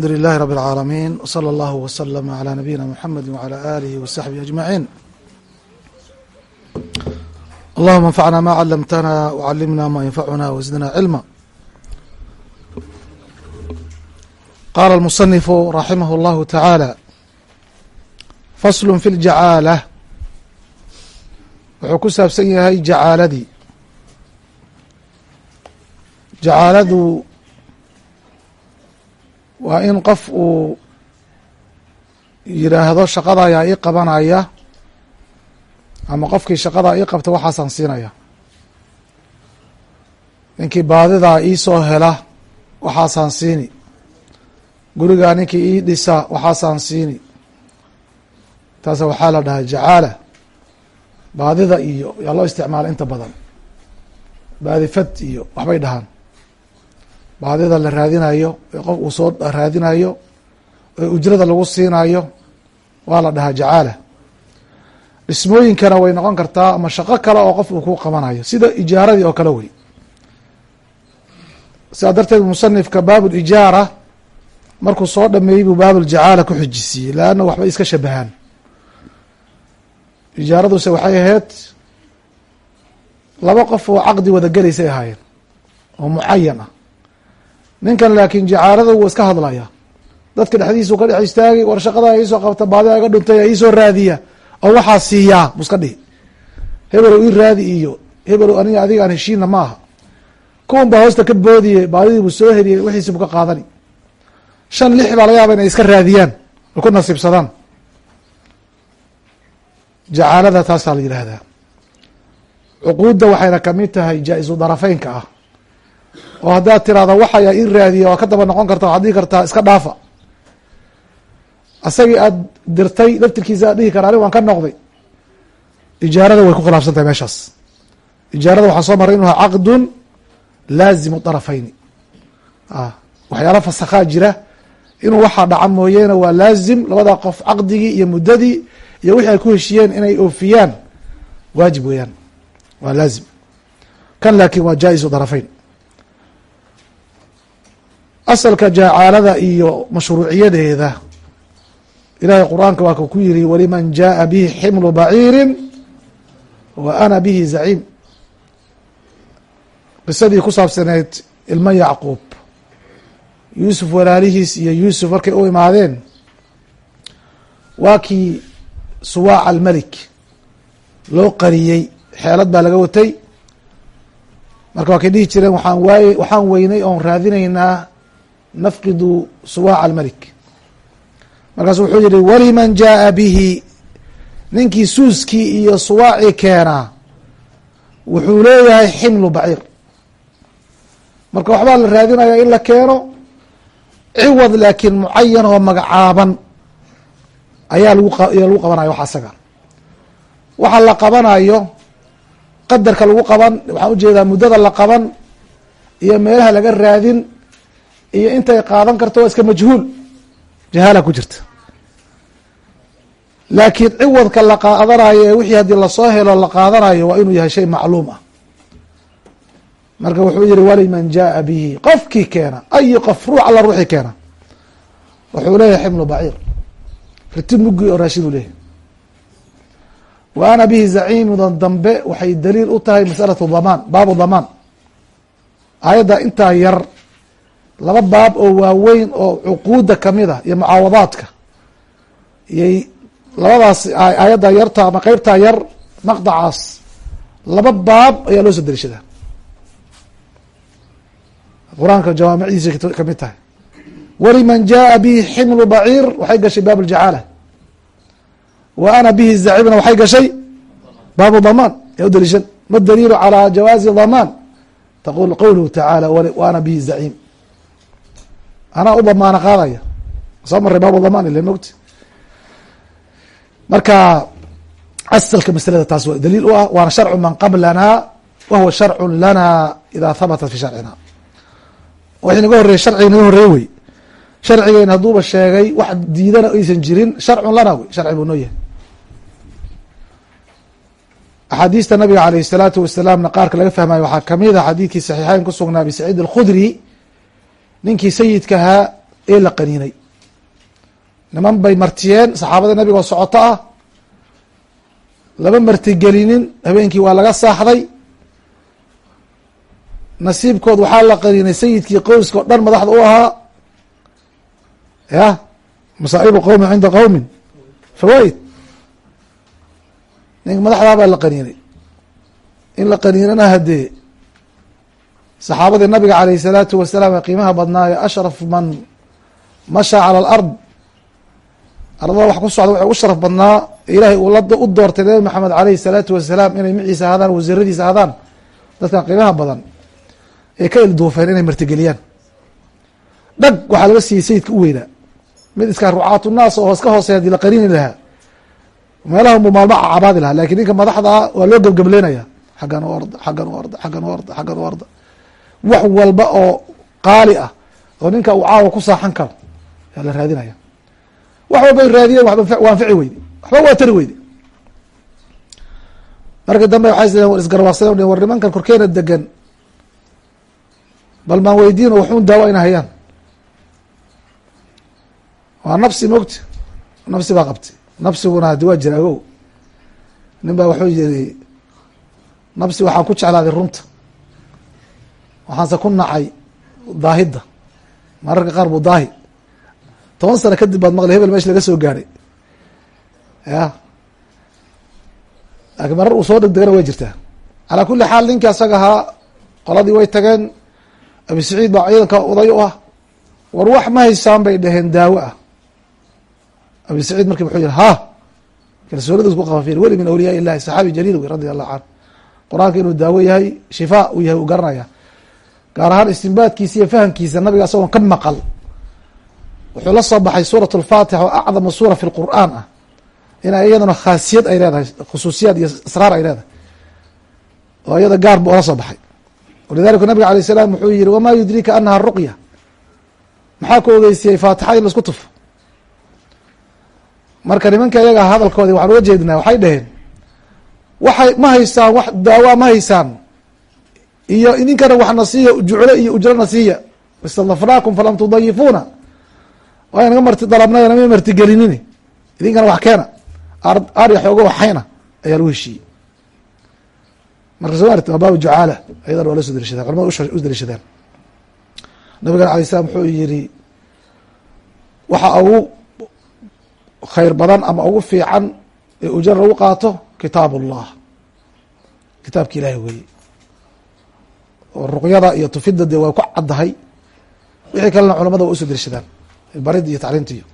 alxamdu lilahi rab اlcaalamiin wslى allahu wslm عlى nabiyina mxamedi wعlى alihi wsaxbihi ajmaciin allahuma anfacna ma calamtana wcalimna ma yanfacuna wزidna cilma qala اlmusanifu raximah اllahu taعaalى fasl fi اljacaalة wuxuu ku saabsan yahay jacaaladii jacaaladu waa in qof uu yidhaahdo shaqada ayaa ii qabanaya ama qofkii shaqadaa ii qabta waxaasaan siinaya. Ninkii baadidaa iisoo hela waxaasaan siini. Gurigaa ninkii ii dhisa waxaasaan siini. Taasa waxaa la dhahaa jacaala. Baadida iyo yaa loo isticmaala inta badan. Baadifad iyo waxbay dhahaan baadida la raadinayo qof uu soo raadinayo ee ujrada lagu siinayo waa la dhahaa jacaala. Dhismooyinkana way noqon kartaa ama shaqo kale oo qof uu ku qabanayo sida ijaaradii oo kale wey sidaa darteed musanifka baab lijaara markuu soo dhameeyey buu baabuljacaala ku xijisiiyey leanna waxbay iska shabahaan. Ijaaraduse waxay ahayd laba qof oo caqdi wada gelaysay ahaayeen oo mucayan ah ninkan laakiin jacaarada wuu iska hadlaya dadka dhexdiisuu ka dhex istaagay war shaqada iisoo qabta baadida iga dhuntay iisoo raadiya. Oo waxaa siiyaa buu iska dhihi. Hebelow ii raadi iyo hebelow aniga adiga aan heshiina ma aha. Kuwan baa hoosta ka boodiye baadidii buu soo heliyey wixiisi buu ka qaadani. Shan lix baa laga yaaba inay iska raadiyaan ku nasiibsadaan. Jacaalada taasaa la yidhaahdaa. Cuquudda waxayna ka mid tahay jaa-isu darafeynka ah oo haddaad tirahdo waxayaa ii raadiya waa ka daba noqon karta waxaad dhihi kartaa iska dhaafa. Asagii aad dirtay laftirkiisa aad dhihi kara anig waan ka noqday. Ijaarada way ku khilaafsan tahay meeshaas. Ijaarada waxaa soo maray inu ha caqdun laazimu darafayni waxyaala fasakhaa jira. Inuu waxaa dhaca mooyeene waa laazim labada qof caqdigii iyo muddadii iyo wixii ay ku heshiyeen inay oofiyaan. Waajib weeyaan. Waa laazim. Kan laakin waa jaa-isu darafayn asalka jacaalada iyo mashruuciyadeeda ilaahay qur'aanka waa ka ku yiri waliman jaءa bihi ximlu baciiri wa ana bihi zaciim. Qisadii ku saabsaneyd ilmo yacquub yuusuf walaalihiis iyo yuusuf markay u imaadeen waa kii suwaac almelik loo qariyey xeelad baa laga watay. Marka waa kay dhihi jireen waxaan waaye waxaan weynay oon raadinaynaa nafqidu suwaac almelik markaasu wuxuu yihi waliman jaءa bihi ninkii suuskii iyo suwaacii keenaa wuxuu leeyahay ximlu baciir. Marka waxbaa la raadinaya in la keeno ciwad laakiin mucayan oo magacaaban ayaa lagu ayaa lagu qabanayo wax asaga. Waxa la qabanayo qadarka lagu qaban waxaan u jeedaa muddada la qaban iyo meelaha laga raadin iyo intay qaadan karto waa iska majhuul. Jahaala ku jirta. Laakiin ciwadka la qaadanayo ee wixii haddii la soo helo la qaadanayo waa inuu yahay shay macluum ah. Marka wuxuu yihi waliman jaءa bihi. Qofkii keena ayi qof ruux alla ruuxii keena. Wuxuu leeyahay ximlu baciir. Riti mugi oo raashin u leeyahy wa ana bihi zaciimudan dambe waxay daliil u tahay masalatu damaan baabu damaan. Aayadda intaa yar laba baab oo waaweyn oo cuquudda ka mid ah iyo mucaawadaadka iyay labadaas aayadda yarta ama qeybtaa yar maqdacaas laba baab ayaa loo soo deliishadaa qur'aanka jawaamicdiisa ka mid tahay. Waliman jaءa bihi ximlu baciir waxay gashay baab ljacaala wa ana bihi zaciimna waxay gashay baabu damaan. Yaa u deliishan ma daliilu calى jawaazi damaan? Taqul qowluhu tacaala wa bihi zaciim anaa u damaano qaadaya. Soo maray baabu damaan ile mogti marka asalka maslada taas waa daliil u ah waana sharcu man qablana wa sharcu lana ida habata fi sharcina. Wax inaga horreye sharciga inaga horreye wey. Sharcigeena hadduuba sheegay wax diidana aysan jirin sharcun lana wey sharci buu noo yahay. Axaadiista nabiga alayh الsalaatu wasalaamna qaarka laga fahmayo waxaa ka mid a xadiidkii saxiixeyn ku sugnaa abi saciid alkhudri ninkii sayidkahaa ee la qaniinay. Niman bay martiyeen saxaabada nebigoo socoto ah. Lama martigelinin habeenkii waa laga saaxday. Nasiibkood waxaa la qaniinay sayidkii qowska o dhan madaxda u ahaa. Ya masaa'ibu qowmin cinda qowmin fawaaid ninka madaxdaa baa la qaniinay. In la qaniinana haddee saxaabadii nabiga caleyh salaatu wasalaam ee qiimaha badnaayo ashraf man mashaa cala alard. Ardada wax ku socda waxa ugu sharaf badnaa ilaahay uu la u doortay nabi maxamed caleyhi salaatu wasalaam inay miciisa hadaan wasiiradiisa hadaan dadkan qiimaha badan ee ka ilduufeen inay martigeliyaan. Dhag waxaa laga siiyey sayidka u weynaa mid iska rucaat unaas oo iska hooseya haddii la qarini lahaa. Meelaha mu maalmo cabaadi lahaa laakiin ninka madaxda ah waa loo gebgebleenaya xaggan u orda xaggan u orda xaggan u orda xaggan u orda wax walba oo qaali ah oo ninka uu caawa ku saaxan karo yaa la raadinaya. Wax walbay raadiyeen waba waa anfici waxba waa tari weyde. Markii dambe waxay war isgarwaaqsadeen war nimankan korkeena degan bal maan weydiino waxun daawo ayna hayaan. Waa nafsi mogti nafsi baa qabtay. Nafsiguna hadi waa jira agow nin baa wuxuu yiri nafsi waxaan ku jeclaaday runta waxaanse ku nacay daahidda. Mararka qaar buu daahi. Toban sano kadib baad maqlay hebel meesha laga soo gaadhay ya laakiin marar uu soo degdegana way jirtaa. Calaa kuli xaal ninkii asaga ahaa qoladii way tageen. Abi saciid baa ciidanka oday u ah. War wax ma haysaan bay dhaheen daawo ah. Abi saciid marki wuxuu yihi ha kalsoonidis ku qaba weli min awliyaa illahi saxaabi jaliil wey radi allahu canhu. Qur'aanka inuu daawo yahay shifaa uu yahay uu garanaya gaar ahaan istinbaadkiisa iyo fahamkiisa nabiga asagoon ka maqal. Wuxuu la soo baxay suurat اlfaatixa oo acdama suura fi lqur'aan ah. Ina iyadana khaasiyad ay leedahay khusuusiyaad iyo israar ay leedahay. Oo iyada gaar bu ola soo baxay. Walidalika nabiga alay salaam wuxuu yihi wama yudrika anaha ruqya maxaa ku ogeysiyey faatixa in la isku tufo. Marka nimanka iyaga hadalkoodi waxaan uga jeedinaa waxay dhaheen waxay ma haysaan wax daawaa ma haysaan iyo idinkana waxna siiya juclo iyo ujrona siiya. Istadafnaakum falam tudayifuuna. Waa naga marti dalabnay nama martigelinin idinkana wax keena. Arya xoogo waxayna ayaa lagu heshiiyey. Marka soo arti waa baabu jucaala ayadana waa la soo daliishadaan culamada u daliishadaan nabigana alay slam wuxuu yihi waxa ugu khayr badan ama ugu fiican ee ujra lagu qaato kitaab ullah kitaabka ilaahi weeye oo ruqyada iyo tufida dee waa ku caddahay. Wixii kalena culamada waa u soo daliishadaan barid iyo tacliimta iyo.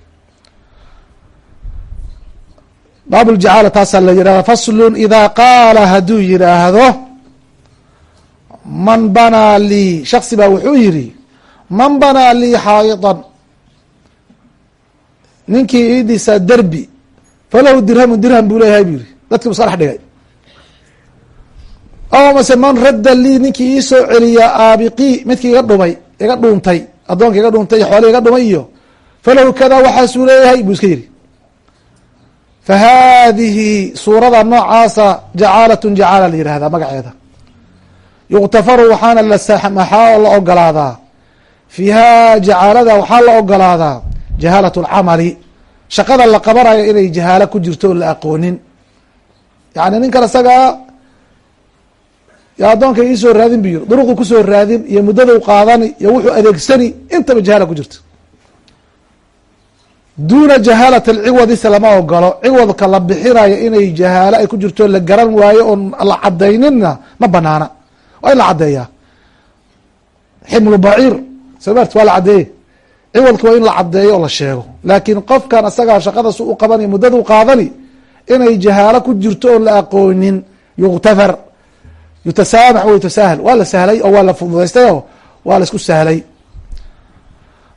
Baab ljacaala taasaa la yihahda faslun idaa qaala hadduu yidhaahdo man banaa lii shaksi baa wuxuu yihi man banaa lii xaayidan. Ninkii ii dhisa derbi falahu dirhamu dirham buu leeyahay buu yihi dadkii buska dhex dhigay aw mase man radda lii ninkii ii soo celiya aabiqii midkii iga dhumay iga dhuuntay addoonka iga dhuuntay xoole iga dhumay iyo falahu kada waxaasuu leeyahay buu iska yidhi. Fa haadihi suurada noocaasa jacaalatun jacaala la yihahdaa magaceeda. Yuktafaru waxaana la maxaa oo la ogolaadaa? Fiiha jacaalada waxaa la ogolaadaa jahaalat lcamali shaqada la qabanayo inay jahaalo ku jirto o la aqoonin. Yani ninkan isagaa yo addoonka iisoo raadin bu yiri duruqdu ku soo raadin iyo muddadau qaadani iyo wuxuu adeegsani intaba jahaala ku jirto. Duuna jahaalat alciwadi lama ogolo ciwadka la bixinayo inay jahaalo ay ku jirto la garan waayo oon la cadayninna ma banaana. Waa in la caddeeyaa. Ximlu baciir somat waa la caddeeye ciwadka waa in la caddeeyo oo la sheego. Laakiin qofkan isagaa shaqada su u qabani muddadu qaadani inay jahaalo ku jirto oon la aqoonin yuktafar yutasaamax w yutasaahal waa la sahlay oo waa la fududaystay oo waa la isku sahlay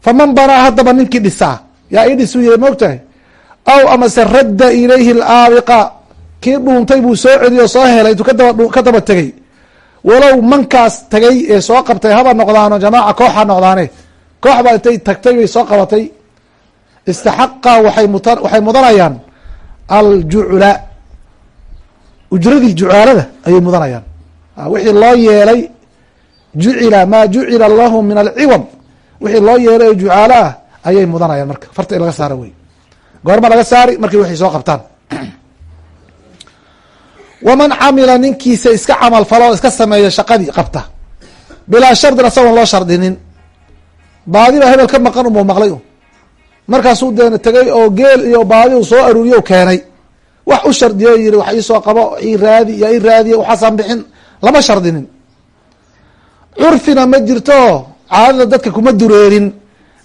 faman banaa haddaba ninkii dhisaa yaa ii dhis u yiri maogtahay aw amase radda ilayhi alaabiqa kii dhuuntay buu soo celiy oo soo helay intuu ka daba tegey walow mankaas tagay ee soo qabtay haba noqdaano jamaaca kooxa noqdaane koox baa intay tagtay bay soo qabatay istaxaqa waay mut waxay mudanayaan aljucla ujradii jucaalada ayay mudanayaan wixii loo yeelay jucila maa jucila lahu min alciwad wixii loo yeelay oo jucaalo ah ayay mudanayaan marka. Farta laga saaro wey goorma laga saari markay waxay soo qabtaan. Waman camila ninkiisa iska camal falo o iska sameeya shaqadii qabta. Bilaa shardin asagoon loo shardinin. Baadi baa hebel ka maqan umuu maqlay markaasuu deena tegay oo geel iyo baadi u soo aruuriyo keenay. Wax u shardiyo yiri wax iisoo qabo ii raadi iyo i raadiya waxaasaan bixin lama shardinin. Curfina ma jirto caadada dadka kuma dureerin.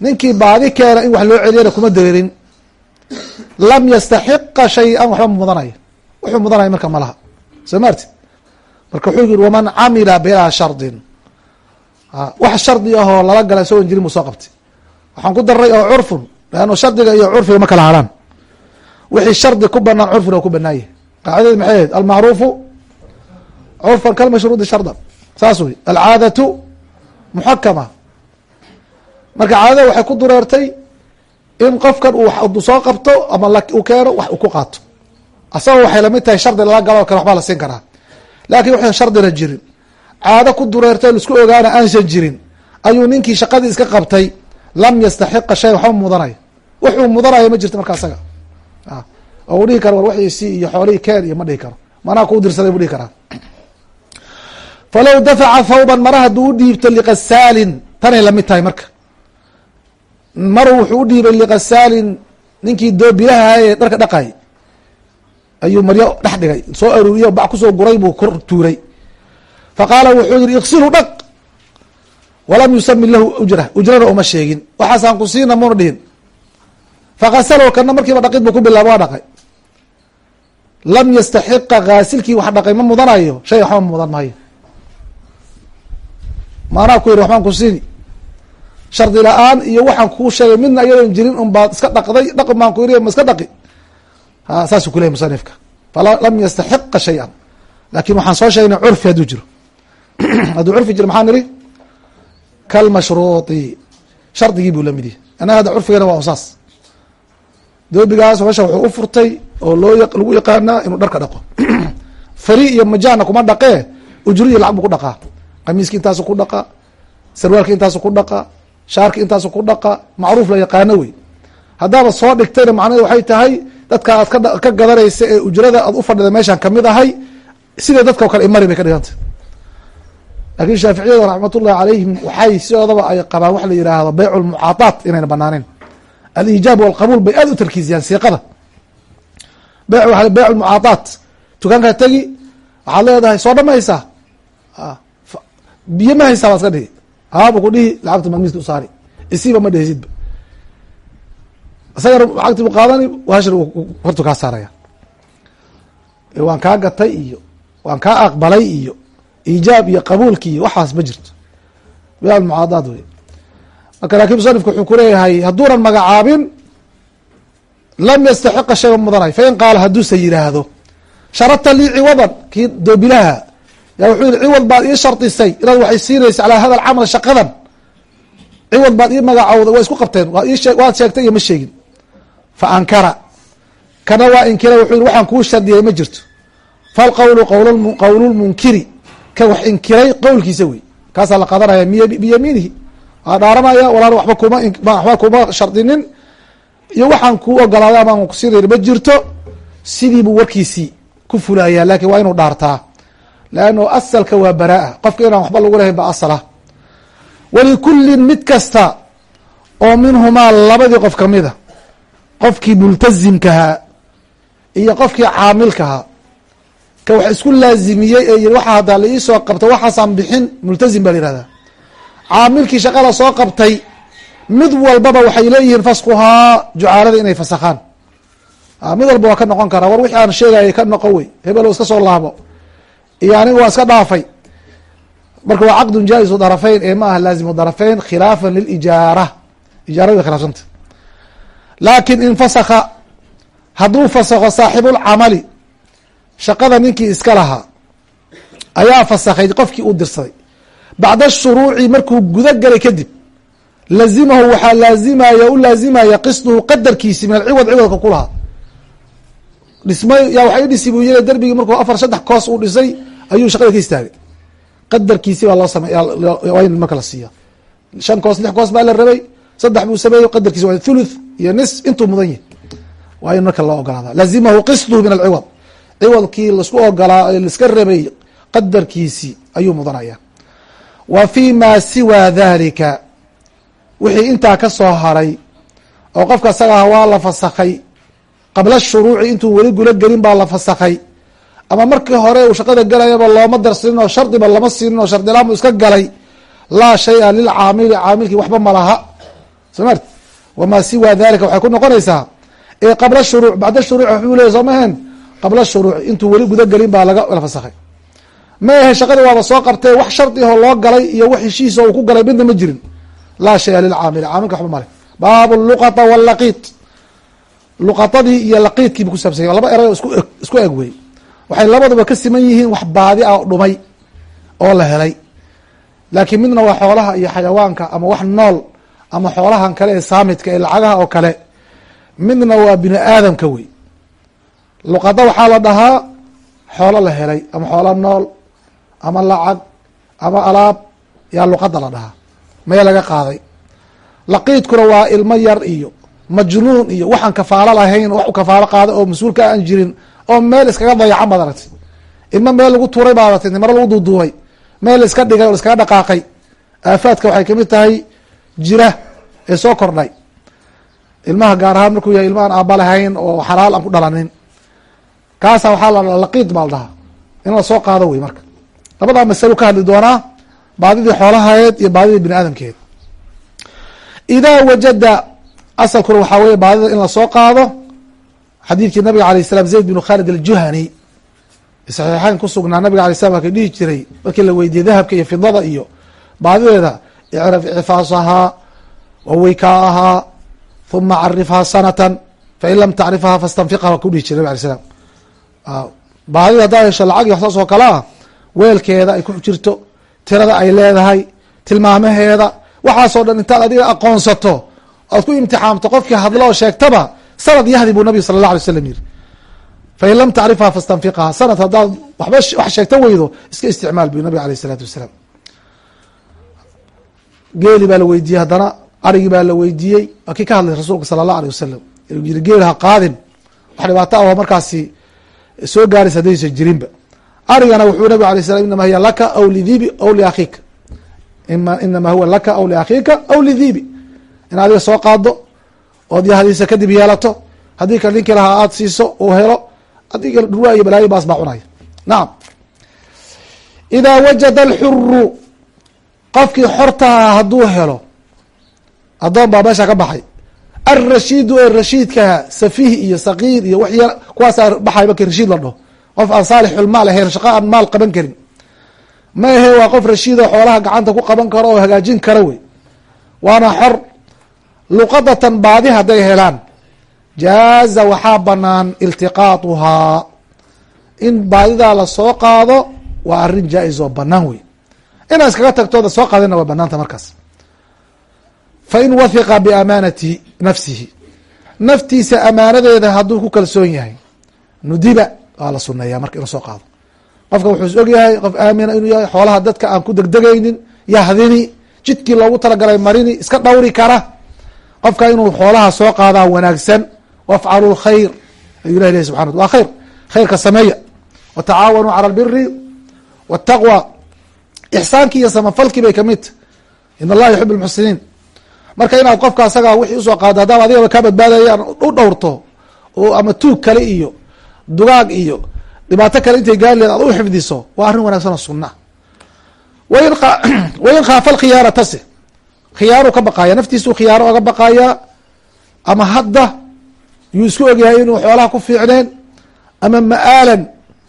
Ninkii baadi keena in wax loo celiyana kuma dureerin. Lam yastaxiqa shay-an waxba mudanaya. Wuxuu mudanaya marka malaha soo maarti marka wuxuu yiri waman camila bilaa shardin. Wax shardi ahoo lala gala isagoon jirin buu soo qabtay. Waxaan ku daray oo curfun leanno shardiga iyo curfiga ma kala haraan. Wixii shardi ku banaan curfin oo ku banaanye qaacidadi maxay ahayd? Almacruufu curfan kalmashruudi shardan saas wey alcaadatu muxakama. Marka caadada waxay ku dureertay in qofkan uu soo qabto ama uu keeno wax uu ku qaato. Asagoo waxay la mid tahay shardi lala galo kale waxbaa la siin karaa. Laakiin waxaan shardina jirin. Caado ku dureertay la isku ogaana aansan jirin. Ayuu ninkii shaqadii iska qabtay. Lam yastaxiqa shay waxba mudanaya wuxuu mudanaya ma jirto marka asaga. Oo dhihi karaa falow dafaca thawban mara hadduu u dhiibto liqasaalin tanay la mid tahay marka mar wuxuu u dhiibay liqasaalin ninkii doobilaha ee dharka dhaqay ayuu maryo dhex dhigay soo aruuriyo bac ku soo guray buu kor tuuray faqaala wuxuu yihi iksilu dhaq walam yusami lahu ujra ujrana uma sheegin waxaasaan ku siina muna dhihin fakasalow kana markiiba dhaqid buu ku bilaaba waa dhaqay lam yastaxiqa gaasilkii wax dhaqay ma mudanayo shay waxba mudan maayo maanaa ku yihi waxbaan ku siini shardi la'aan iyo waxaan kuu sheegay midna iyadoon jirin un baad iska dhaqday dhaqi baan ku yiri ma iska dhaqi. Ha saasuu kuleyay musanifka. Falam yastaxiqa shay-an. Lakin waxaan soo sheegnay curfi hadduu jiro. Hadduu curfi jiro maxaa niri kalmashruuطi shardigii buu la mid yahay. Annaga hadda curfigana waa saas doobigaas meesha wuxuu u furtay oo loo lagu yaqaanaa inuu dharka dhaqo. Fari iyo majana kuma dhaqee ujriya lacag buu ku dhaqaa qamiiski intaasu ku dhaqa sarwaalki intaasu ku dhaqa shaarki intaasu ku dhaqa macruuf la yaqaano wey. Haddaaba soo dhigtayna macnaheed waxay tahay dadka aad ka gadanaysa ee ujrada aad u fadhida meeshaan ka mid ahay sidai dadka kale imari bay ka dhigantay laakiin shaaficiyada raxmatullahi calayhim waxay sidoodaba ay qabaan waxa la yidhaahdo beycu lmucaadaat inayna banaaneen aliijaab walqabuul bay aad u tarkiisiyaan siiqada. Be beyc lmucaadaat dukaankaa tegi waxaad leedahay soo dhamaysaa biyo ma haysaa baa iska dhihi haabu ku dhihi? Lacagta magmiiska usaari isiiba ma dhehesidba isagana lacagti bu qaadani hashir hortu kaa saaraya. Waan kaa gatay iyo waan kaa aqbalay iyo iijaab iyo qabuulki iyo waxaas ma jirto. Beyc lmucaadaat wey marka laakin musanifku wuxuu kuleeyahay hadduunan magacaabin lam yastaxiqa shayga mudanay. Fain qaala hadduuse yidhaahdo sharata lii ciwadan kii doobilaha yaa wuxuu yihi ciwad baad ii shardisay inaad waxay siinaysa calaa hada alcamal shaqadan. Ciwad baad ii magacowday waa isku qabteen waad sheegtay iyo ma sheegin. Fa ankara. Kana waa inkira wuxuu yihi waxaan kuu shardiyay ma jirto. Falqowlu qowlulmunkiri ka wax inkiray qowlkiisa wey. Kaasaa la qadanaya biyamiinihi. Waa dhaaranaya walaal waba kuma waxba kuma shardinin. Iyo waxaan kuu ogolaaday amaan kusiinayn ma jirto. Sidii buu warkiisii ku fulaya laakiin waa inuu dhaartaa leanno asalka waa baraa qofka inaan waxba lagu lahayn ba asala walikullin mid kasta oo minhumaa labadii qof kamida qofkii multazimkahaa iyo qofkii caamilkahaa ka wax isku laazimiyey ee yiri waxa haddaa la iisoo qabta waxaasaan bixin multazim baa la yihahdaa caamilkii shaqada soo qabtay mid walbaba waxay leeyihiin faskuhaa jucaalada inay fasakhaan mid walba waa ka noqon karaa war wixii aan sheegayay ka noqon wey hebelo iska soo laabo iyo aniga waa iska dhaafay. Marka waa caqdun jaa-isu darafayn ee ma aha laazimu darafayn khilaafan lilijaara ijaarada way khilaafsanta laakin in fasaka hadduu fasakho saaxibulcamali shaqada ninkii iska lahaa ayaa fasakhay qofkii uu dirsaday. Bacda shuruuci markuu guda galay kadib lazimahu waxaa laazimaya u laazimaya qisduhu qadarkiisi min alciwad ciwadka ku lahaa. Dhismay yaa waxay dhisi buu yiri derbigii markuu afar saddex koos uu dhisay ayuu shaqada ka istaagay. Qadarkiisi baa loo samey waa in marka la siiya shan koos lix koos baa la rabay saddex buu sameeyey qadarkiisa waa thuluth iyo nis intuu mudan yahy waa in marka loo ogolaada lazimahu qisduhu min alciwad. Ciwadkii la isku ogolaa laiska rabay qadarkiisii ayuu mudanaya wa fi ma siwaa dalika wixii intaa ka soo haray oo qofka isaga ah waa la fasakay qabla shuruuci intuu weli gulo gelin baa la fasakay ama markii hore uu shaqada gelayaba looma darsanin oo shardiba lama siinin oo shardilamu iska galay laa shaya lilcaamili caamilkii waxba malaha soo mart wamaa siwaa dalika waxay ku noqonaysaa ee qabla shuruuc bacda shuruuc waxbuu leey soo maheen qabla shuruuc intuu weli guda gelin baa laga la fasakay ma ahe shaqadii waaba soo qabtee wax shardi aho loo galay iyo wax heshiis uu ku galay midna ma jirin. Laa shaya lilcaamili caamilka waxba male baabu luqata walaqiit luqatadii iyo laqiidkii bu kusaabsanya laba eray eg isku eg wey waxay labaduba ka siman yihiin wax baadi ah dhumay oo la helay. Laakiin midna waa xoolaha iyo xayawaanka ama wax nool ama xoolahan kale ee saamidka ee lacagaha oo kale. Midna waa bini aadamka wey. Luqada waxaa la dhahaa xoolo la helay ama xoolo nool ama lacag ama alaab yaa luqada la dhahaa. Mee laga qaaday. Laqiidkuna waa ilmo yar iyo majnuun iyo waxaan kafaalo lahayn wax u kafaalo qaaday oo mas'uulka aan jirin oo meel iskaga dayacan baad aragtay ilmo meel lagu tuuray baad aragtay nimaro lagu duuduubay. Meel iska dhigay oo iskaga dhaqaaqay. Aafaadka waxay ka mid tahay jira ee soo kordhay. Ilmaha gaar ahaan markuu yahay ilma aan aaba lahayn oo xalaal aan ku dhalanin. Kaasa waxaa la laqiid baa la in la soo qaado wey marka. Labadaa masalo ka hadli doonaa baadidii xoolahaeed iyo baadidii bini aadamkeed idaa wajada asalkuna waxaa weye baadida in la soo qaado xadiidkii nabiga alay slam zayd binu khalid aljuhani saxiixeyn ku sugnaa nabiga alay slam waa ka dhihi jiray markii la weydiiyey dahabka iyo fidada iyo baadideeda icraf icfaasahaa waweykaaahaa huma carifhaa sanatan fain lam tacrifhaa fastanfiqha waa ku dhihi jiray nabig alay slam baadida haddaa hesho lacag iyo waxsaas oo kale ah weelkeeda ay ku jirto tirada ay leedahay tilmaamaheeda waxaasoo dhan intaad adiga aqoonsato oad ku imtixaamto qofkii hadlo oo sheegtaba sanad yahdi buu nabigu sala allah alay slam yiri fain lam tacrifha fastanfiqha sanad haddaad waba wax sheegto weydo iska isticmaal bu nabig aleyh isalaatu wasalaam geeli baa la weydiiyey haddana arigii baa la weydiiyey waa kii ka hadlay rasuulka sala allah aleyh wasalam yiri geel ha qaadin wax dhibaato oo markaasi soo gaaraysa haddaysa jirinba arigana wuxuu nabig alay slam inama hiya laka aw lidibi aw liakhiika inama huwa laka aw liakhiika aw lidibi in adiga soo qaado ood yahdiisa kadib yeelato haddii kale ninkii lahaa aada siiso uu helo kale dhurwaa iyo balaayo baas baa cunaya. Nacam idaa wajada alxuru qofkii xortaha hadduu helo addoon baa meesha ka baxay. Alrashiidu ee rashiidkaha safiih iyo sakiir iyo wax yar kuwaasaa baxay markii rashiid la dhaho qof aan saalixulmaal ahayn shaqo aan maal qaban karin. Ma ahe waa qof rashiid oo xoolaha gacanta ku qaban karo oo hagaajin kara wey. Waana xor luqadatan baadi hadday helaan. Jaaza waxaa banaan iltiqaatuhaa. In baadidaa la soo qaado waa arrin jaa-is oo banaan wey inaa iskaga tagtooda soo qaadina waa banaanta markaas. Fain wathiqa biamaanati nafsihi. Naftiisa amaanadeeda hadduu ku kalsoon yahay nudiba waa la suneeyaa marka inuu soo qaado. Qofka wuxuu og yahay qof aamina inuu yahay xoolaha dadka aan ku degdegaynin yahdini jidkii loogu talagalay marini iska dhawri kara qofka inuu xoolaha soo qaadaa wanaagsan wafcalu lkhayr ayuu ilah leh subxana wa khayr. Khayrka sameeya. Watacaawanuu cala albiri waataqwa ixsaankii iyo samafalkii bay ka mid tahy in allaha yuxib lmuxsiniin marka inaad qofka asagaa wixii u soo qaado haddaaba adigaba kaa badbaadayaan u dhowrto oo ama tuug kale iyo dugaag iyo dhibaato kale intay gaari aad u xifdiso waa arrin wanaagsan oo sunna wain khaafa alkhiyaanatase khiyaaruu ka baqaaya naftiisuu khiyaaro oga baqayaa ama hadda yuu isku ogyahay inuu xoolaha ku fiicneen ama ma'aalan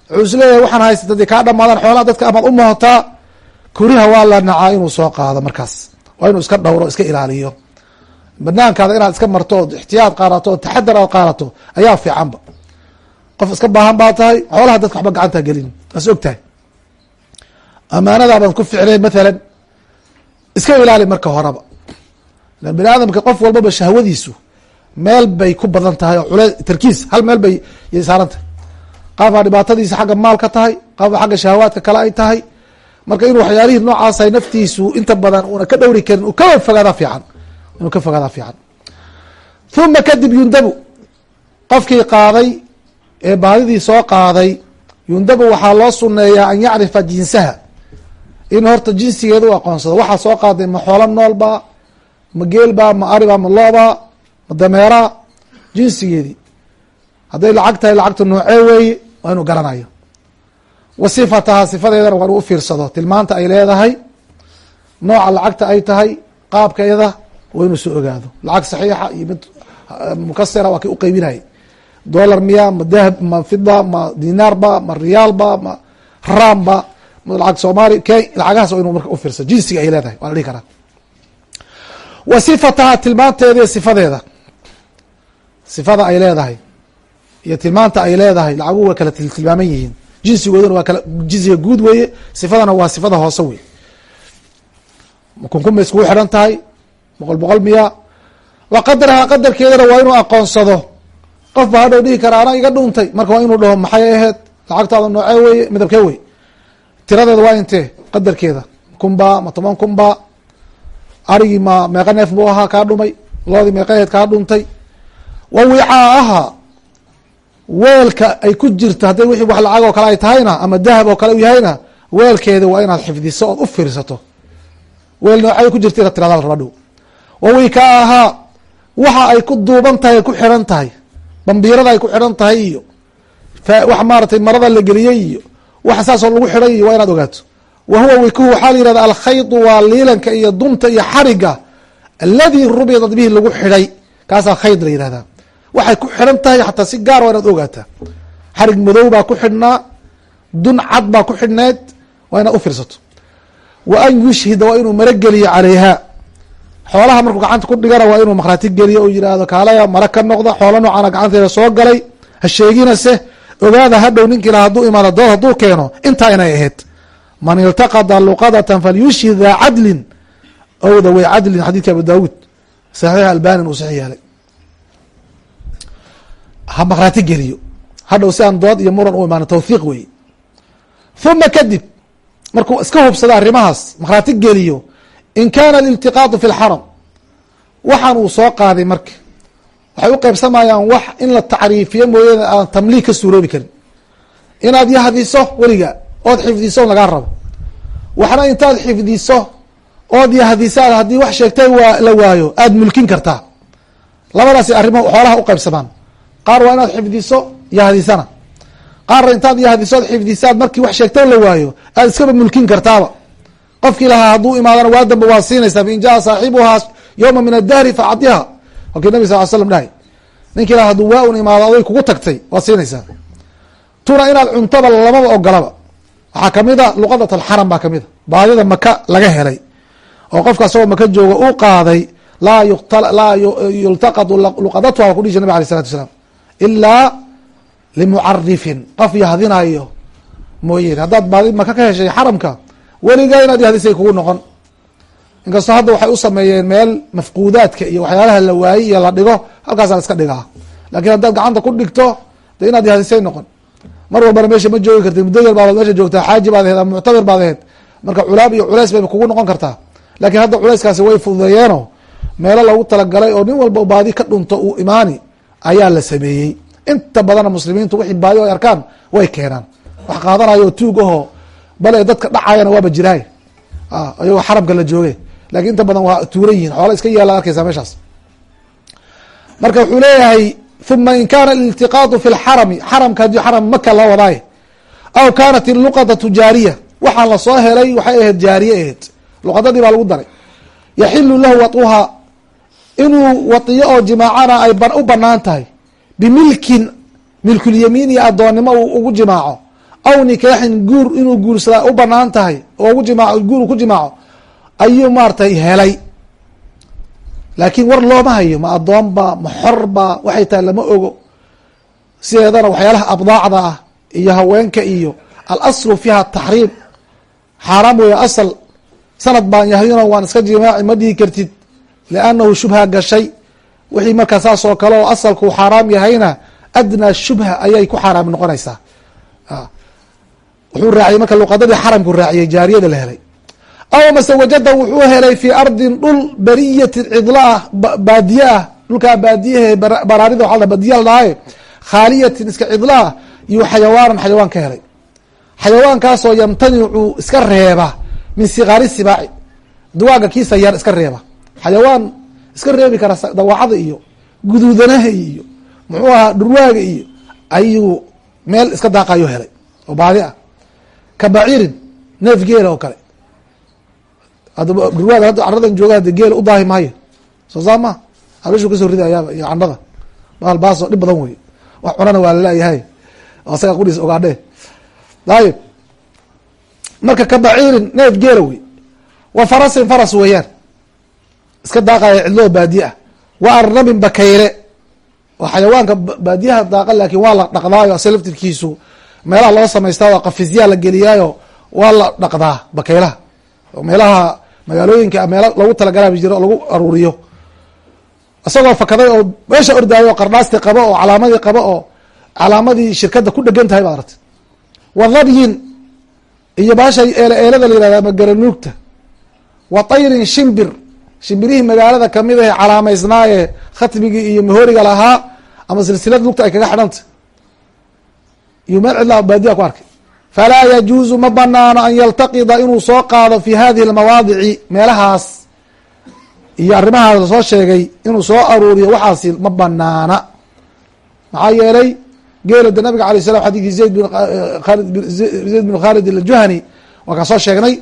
wuxuu is leeyahay waxaan haysata dee kaa dhamaadaan xoolaha dadka amaad u mootaa kuriha waa la nacaa inuu soo qaado markaas. Waa inuu iska dhowro iska ilaaliyo. Banaankaada inaad iska marto ood ixtiyaad qaadato oo taxadar aad qaadato ayaa fiicanba qof iska baahan baa tahay xoolaha dadka waxba gacantaa gelin waas og tahay amaanadaabaad ku ficneen mathalan iska ilaali marka horeba bini aadamka qof walbaba shahwadiisu meel bay ku badan tahay oo cule tarkiis hal meel bay saaran tahay. Qaafaa dhibaatadiisa xagga maal ka tahay qaafaa xagga shahawaadka kale ay tahay. Marka inuu waxyaalihii noocaasay naftiisu inta badan una ka dhowri karin uu ka fogaada fiican inuu ka fogaada fiican. Uma kadib yundabu. Qofkii qaaday ee baadidii soo qaaday yundabu waxaa loo suneeyaa an yacrifa jinsaha in horta jinsigeeda u aqoonsado. Waxaa soo qaaday ma xoolo noolbaa ma geelbaa ma aribaa ma loobaa ma dameeraa jinsigeedii hadday lacag tahay lacagta noocee weeye waa inuu garanayo. Wa sifadeedana waa inuu ufiirsado tilmaanta ay leedahay nooca lacagta ay tahay qaabkeeda waa inuu soo ogaado. Lacag saxiixa iyo mid mukasira waa kay uqeybinayay dollar miya ma dahab ma fida ma dinaarba ma riyaalba ma raamba lacag soomaali ke lacagahaas inuu marka ufiirsado jinsiga ay leedahay waa la dhihi karaa. Wa sifataha tilmaanteeda iyo sifadeeda. Sifada ay leedahay iyo tilmaanta ay leedahay lacaguhu waa kala tilmaaman yihiin. Jinsigooduna waa kala jinsiga guud weeye sifadana waa sifada hoose wey kunkun bay iskugu xidhan tahay? Boqol boqol miya? Wa qadaraha qadarkeedana waa inuu aqoonsado. Qof ba hadhow dhihi kara ana iga dhuuntay. Marka waa inuu dhaho maxay aheyd lacagtaada noocee weye midabkee wey tiradeeda waa intee? Qadarkeeda. Kunba ma toban kunba arigii ma meeqa neef buu ahaa kaa dhumay. Loodii meeqaheed kaa dhuntay. Wa wicaaha. Weelka ay ku jirto hadday wixii wax lacag oo kale ay tahayna ama dahab oo kale u yahayna weelkeeda waa inaad xifdiso ood u fiirsato. Weel noocay ku jirta inaad tirada la raba wa wikaahaa waxa ay ku duuban tahay ku xiran tahay. Bambiirada ay ku xidhan tahay iyo wax maaratay marada la geliyey iyo wax saasoo lagu xidhay waa inaad ogaato. Wa huwa wikuhu waxaa la yihahda alkhaydu waa liilanka iyo dunta iyo xariga aladi rubidat bihi lagu xidhay kaasaa khayd la yihahdaa waxay ku xidhan tahay xataa si gaar waa inaad ogaataa xarig madow baa ku xidhnaa dun cad baa ku xidhneed waa inaad ufiirsato wa an yushhida waa inuu marageliyo calayha. Xoolaha markuu gacanta ku dhigana waa inuu makhraati geliyo u yihahdo kaalaya mara ka noqda xoolo noocaana gacanteeda soo galay ha sheeginase ogaada hadhow ninkii laha hadduu imaado dood hadduu keeno intaa inay ahayd. Man iltaqada luqadatan falyushhid daa cadlin ow dawey cadlin xadiidka abu daawuud saxiix albanin uu saxiix yeelay ha makhraati geliyo. Hadhow si aan dood iyo muran u imaano tawthiiq weeye. Uma kadib markuu iska hubsado arrimahaas makhraati geliyo in kaana aliltiqaatu fi lxaram waxaan uu soo qaaday marka waxay u qeybsamayaan wax in la tacriifiyo mooyaane aan tamliig ka suuroobi karin. Inaad yahdiso weliga ood xifdiso lagaa rabo. Waxna intaad xifdiso ood yahdisaad haddii wax sheegtay waa la waayo aada mulkin kartaa. Labadaasi arrimo xoolaha u qeybsamaan qaar waa inaad xifdiso yahdisana qaarna intaad yahdisood xifdisaad markii wax sheegtay la waayo aad iskaba mulkin kartaaba. Qofkii lahaa hadduu imaadana waa damba waa siinaysaa fain jaa saaxibuhaa yowma min adahri facadiha wakii nabig sal l slam dhahay. Ninkii lahaa hadduu waa un imaado aday kugu tagtay waad siinaysaa. Tuna inaad cuntaba lamaba ogolaba. Waxaa ka mid a luqadat alxaram baa ka mid a baadida maka laga helay. Oo qofka asagoo maka jooga uu qaaday laa yultaqadu luqadatuha ku dhihi jir nabig alay salatu asalaam ilaa limucarifin qof yahdinayo mooyeen. Haddaad baadi maka ka heshay xaramka weligaa inaad yahdisay kugu noqon inkastoo hadda waxay u sameeyeen meel mafquudaadka iyo waxyaalaha la waayey iyo la dhigo halkaasaa la iska dhigaa. Lakin haddaad gacanta ku dhigto de inaad yahdisay noqon. Mar walbana meesha ma joogi kartid muddo yar baad meesha joogtaa xaaji baad aheed ama muctamir baad aheed. Marka culaab iyo culeys bayba kugu noqon kartaa. Lakin hadda culeyskaasi way fududeeyeeno. Meelo loogu talagalay oo nin walba baadi ka dhunto uu imaani ayaa la sameeyey. Inta badana muslimiintu wixii baadi ay arkaan way keenaan. Wax qaadanayo tuug ahoo bale dadka dhacayana waaba jiraay ayagoo xaramka la jooge laakiin inta badan waa tuuran yihiin xoola iska yaalla arkeysaa meeshaas. Marka wuxuu leeyahay uma in kana iltiqaatu fi lxarami xaramka haddii xaram maka la wadaay aw kanat iluqadatu jaariya. Waxaa la soo helay waxay ahayd jaariye ahayd luqadadii baa lagu daray. Yaxilu lahu waطuhaa inuu waiyo oo jimaacana ay u bannaan tahay. Bimilkin milkulyamiin iyo adoonnimo uu ugu jimaaco. Aw nikaaxin guur inuu guursadaa u bannaan tahay oo ugu jimaaco guur uu ku jimaaco ayuu maaratay helay. Laakiin war looma hayo ma adoonba ma xorba waxay tahay lama ogo. Sideedana waxyaalaha abdaacda ah iyo haweenka iyo alaslu fiiha taxriim xaaraam weeye asal. Sanad baan yahdino waan iska jimaaci ma dhihi kartid. Liannahu shubha gashay. Wixii markaa saas oo kale oo asalku xaaraam yahayna adnaa shubha ayay ku xaaraam noqonaysaa. Wuxuu raaciyey marka luqadadii xaramku raaciyey jaariyada la helay aw mase wajada wuxuu helay fii ardin dhul beriyatin cidlo ah baadiye ah dhulkaa baadiyahe baraarida waa badiya la dhahay khaaliyatin iska cidlo ah yuu xayawaanan xayawaan ka helay. Xayawaankaasoo yamtanicu iska reeba min sikaari sibaaci. Duwaaga kiisa yar iska reeba. Xayawaan iska reebi kara dawacada iyo guduudanaha iyo muxuu ahaa dhurwaaga iyo ayuu meel iska daaqayo helay oo baadi ah. Ka baciirin neef geela oo kale caradan jooga geela u daahi maayo. Soo saa ma abishu ka soo rida ayaaba iyo candhada baal baasoo dhib badan wey wax cunana waa marka ka baciirin neef geela wey wa farasin faras iska daaqaya cidloo baadiye ah. Wa arnabin bakayle. Oo xayawaanka baadiyaha waa la dhaqdaayo ase laftirkiisu. Meelaha loo samaystaayo qafisyaa la geliyaayo waa la dhaqdaa bakaylaha. Meelaha magaalooyinka meelo lagu talagalaa jiro lagu aruuriyo. Isagoo fakaday oo meesha ordaayo oo qardhaasti qabo oo calaamadii qabo oo calaamadii shirkadda ku dhegan tahay baad aragtay wa dhabyin iyo baasha eele eelada la yihahda ama garanuugta wa tayrin shimbir. Shimbirihii magaalada ka mid ahe calaamaysnaaye khatmigii iyo mahoriga lahaa ama silsilad lugta ay kaga xidhanta iyo meel cidlaa baadiya ku arkay falaa yajuuzu ma banaano an yaltaqida inuu soo qaado fi hadihi lmawaadici meelahaas iyo arrimahaas la soo sheegay inuu soo aruuriyo waxaasi ma banaana maxaa yeelay geelada nabiga alay slam xadidkii zayd zayd bin khalid aljuhani waa kaan soo sheegnay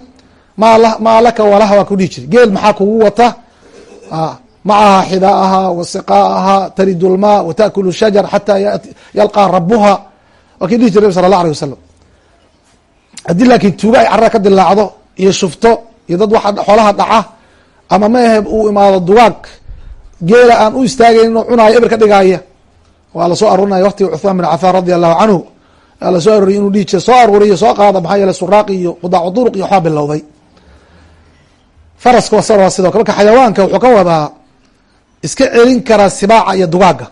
ma maa laka walaha waa ku dhihi jiri geel maxaa kugu wata macaha xidaaha wa siqaaha taridu lmaa wa taakulu shajar xataa yalqaa rabuha waa kii dhihi jir nabi sala allah alيh wasalam haddii laakiin tuuga ay carada ka dilaacdo iyo shufto iyo dad waxa xoolaha dhaca ama maahe uu imaado dugaag geela aan u istaagayn inuu cunaayo eber ka dhigaaya waa la soo arurinaya. Waktiga cuثmaan bin cafaan radi allahu canhu aa la soo aruuriya inuu dhihi soo aruuriyo soo qaada maxaa yeele suraaq iyo qudaacu duruq iyo waxaa bilowday. Faraska waa sidoo kale marka xayawaanka wuxuu ka wadaa iska celin karaa sibaaca iyo dugaaga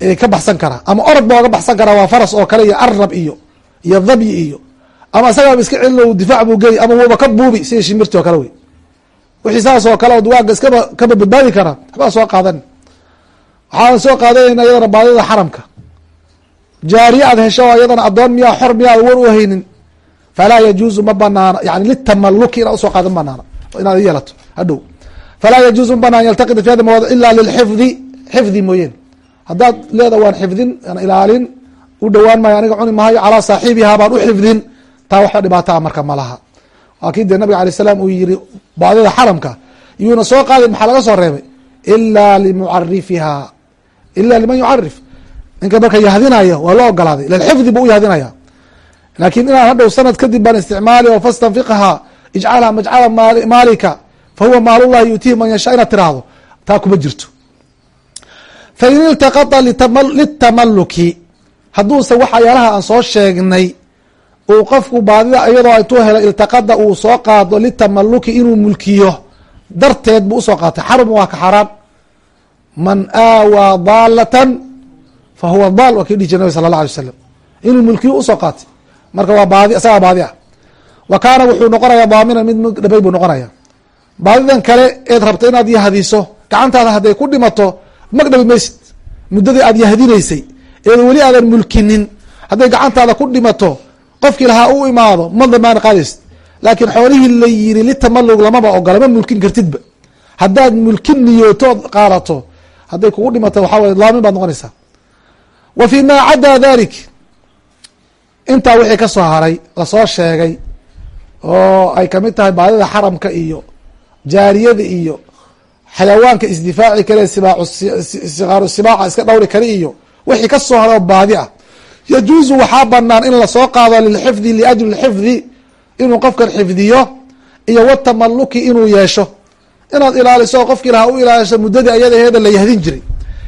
ee ka baxsan karaa ama orod ba oga baxsan karaa waa faras oo kale iyo arab iyo iyo dhabyi iyo ama isagaaba iska celin difaac buu geli ama wuuba ka buubi sida shimirti oo kale wey. Wixii saas oo kale oo dugaaga iskaba kaba badbaadi karaa waxbaa soo qaadan. Waxaan soo qaadanayna iyadana baadida xaramka. Jaariye aad hesho iyadana addoon miyaa xor miyaa war u haynin. Falaa yajuuzu ma banaana yani litamaluki inaad u soo qaadan banaana inaad yeelato hadhow falaa yajuuzu ma banaan yaltaqida fi hada mawaadic ila lilxifdi xifdi mooyeen. Haddaad leeda waan xifdin ilaalin u dhowaan maayo aniga cuni maayo calaa saaxiibihaa baan u xifdin taa waxba dhibaataa marka malaha waa kii dee nabiga alay salaam uu yiri baadida xaramka iyuuna soo qaadin maxaa laga soo reebay? Ila limucarifiha ila liman yucarif ninka marka yahdinayo waa loo ogolaaday lilxifdi buu u yahdinaya. Laakin inaan hadhow sanad kadib baan isticmaali oo fastanfiqha ijcalha majcala maalika fa huwa maalullahi yuutihi man yashaa inaad tiraahdo taa kuma jirto. Fain iltaqata litamaluki hadduuse waxyaalaha aan soo sheegnay uu qofku baadida iyadoo intuu helo iltaqada uu soo qaado litamaluki inuu mulkiyo darteed buu u soo qaatay. Xarum waa ka xaraam. Man aawaa daalatan fa huwa daal waa kii dhihi jir nabig sala allah alay wasalam inuu mulkiyo u soo qaatay. Marka waa baadi isagaa baadi ah. Wa kaana wuxuu noqonayaa daaminan mid dhabay buu noqonaya baadidan kale eed rabta inaad yahdiso gacantaada hadday ku dhimato mag dhabi maysid. Muddadii aad yahdinaysay eed weli aadan mulkinin. Hadday gacantaada ku dhimato qofkii lahaa u imaado ma damaana qaadaysid laakiin xoolihii la yiri litamalug lamaba ogola ma mulkin kartidba haddaad mulkin niyootood qaadato hadday kugu dhimato waxaa way daamin baad noqonaysaa wa fii maa caddaa dalik intaa wixii ka soo haray la soo sheegay oo ay ka mid tahay baadida xaramka iyo jaariyada iyo xayawaanka isdifaaci kale sibaacu sikaaru sibaaca iska dhowri kale iyo wixii ka soo haray oo baadi ah yajuuzu waxaa banaan in la soo qaado lilxifdi liajli lxifdi inuu qofkan xifdiyo iyo watamaluki inuu yeesho. Inaad ilaaliso oo qofkii lahaa u ilaalisho muddadii ayadaheeda la yahdin jiray.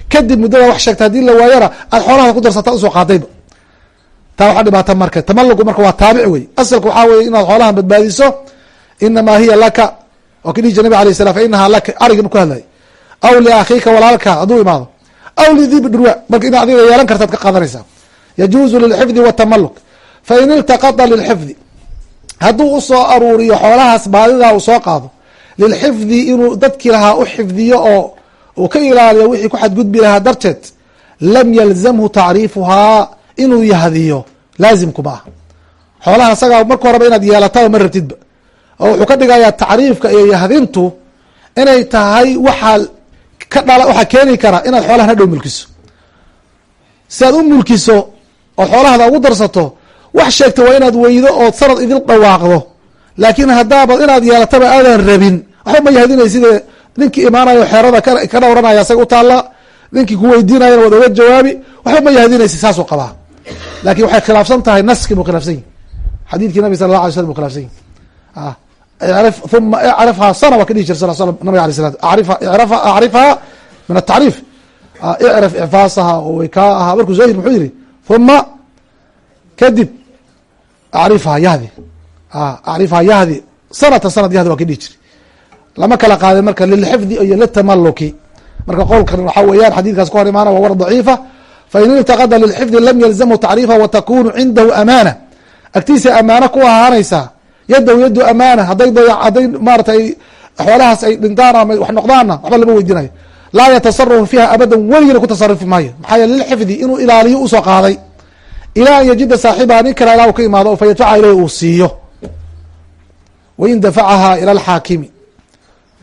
Kadib muddada wax sheegta haddii la waayana aad xoolaha ku darsata u soo qaadayba. Taa waxa dhibaata marka tamaluku marka waa taabic wey asalka waxaa weye inaad xoolahan badbaadiso inamaa hiya laka waa ki dhihi jir nabig alay slam fa laka arigi ma ku hadlay. Aw liakhiika walaalka hadduu imaado. Aw lidibi dhurwa marka inaad adiga yeelan kartaad ka qaadanaysaa yajuuzu lilxifdi watamaluk fain iltaqada lilxifdi hadduu u soo aruuriyo xoolahaas baadidaa uu soo qaado lilxifdi inuu dadkii lahaa u xifdiyo oo uu ka ilaaliyo wixii ku xadgudbi lahaa darteed lam yalzamhu tacriifuhaa inuu yahdiyo laazimku ma aha xoolaha isagaa marka horeba inaad yeelataba ma rabtidba oo wuxuu ka dhigayaa tacriifka iyo yahdintu inay tahay waxaa ka dhala waxaa keeni kara inaad xoolahan hadhow mulkiso si aad u mulkiso oo xoolahada ugu darsato wax sheegta waa inaad weydo ood sanad idil dhawaaqdo. Laakiin haddaaba inaad yeelataba aadan rabin. Waxba ma yahdinay sida ninkii imaanayo xeerada ka dhowranaya isaga u taalla ninkii kuweydiinayana waad oga jawaabi. Waxba ma yahdinaysi saasuu qabaa laakiin waxay khilaafsan tahay naski buu khilaafsan yihi xadiidkii nabig sala la alay slm bu khilafsan yihi uma icrifhaa sana waa ka dhihi jir sal slam nabig alay slat acrifhaa min atacriif icrif icfaasaha oo wikaaha markuu yiri muxuu yihi uma kadib acrifhaa yahdi. Acrifhaa yahdi sanata sanad yahdi waa ka dhihi jiri lama kala qaadin marka lilxifdi iyo litamaluki marka qowlkan waxaa weeyaan xadidkaas ka hor imaana waa war daciifa. Fain iltaqada lilxifdi lam yalzamhu tacriifa watakunu cindahu amaana. Agtiisa amaano ku ahaanaysaa yadahu yadu amaana haday hadday maaratay xoolahaas ay dhintaan ama wax noqdaanna waxba lama weydinayo laa yatasarafu fiiha abadan weligana ku tasarufi maayo. Maxaa yeele lilxifdi inuu ilaaliyo u soo qaaday. Ilaa an yajida saaxibaha nin kale ilaa u ka imaado fa yadfaca ileyh uu siiyo. Wain dafacaha ila alxaakimi.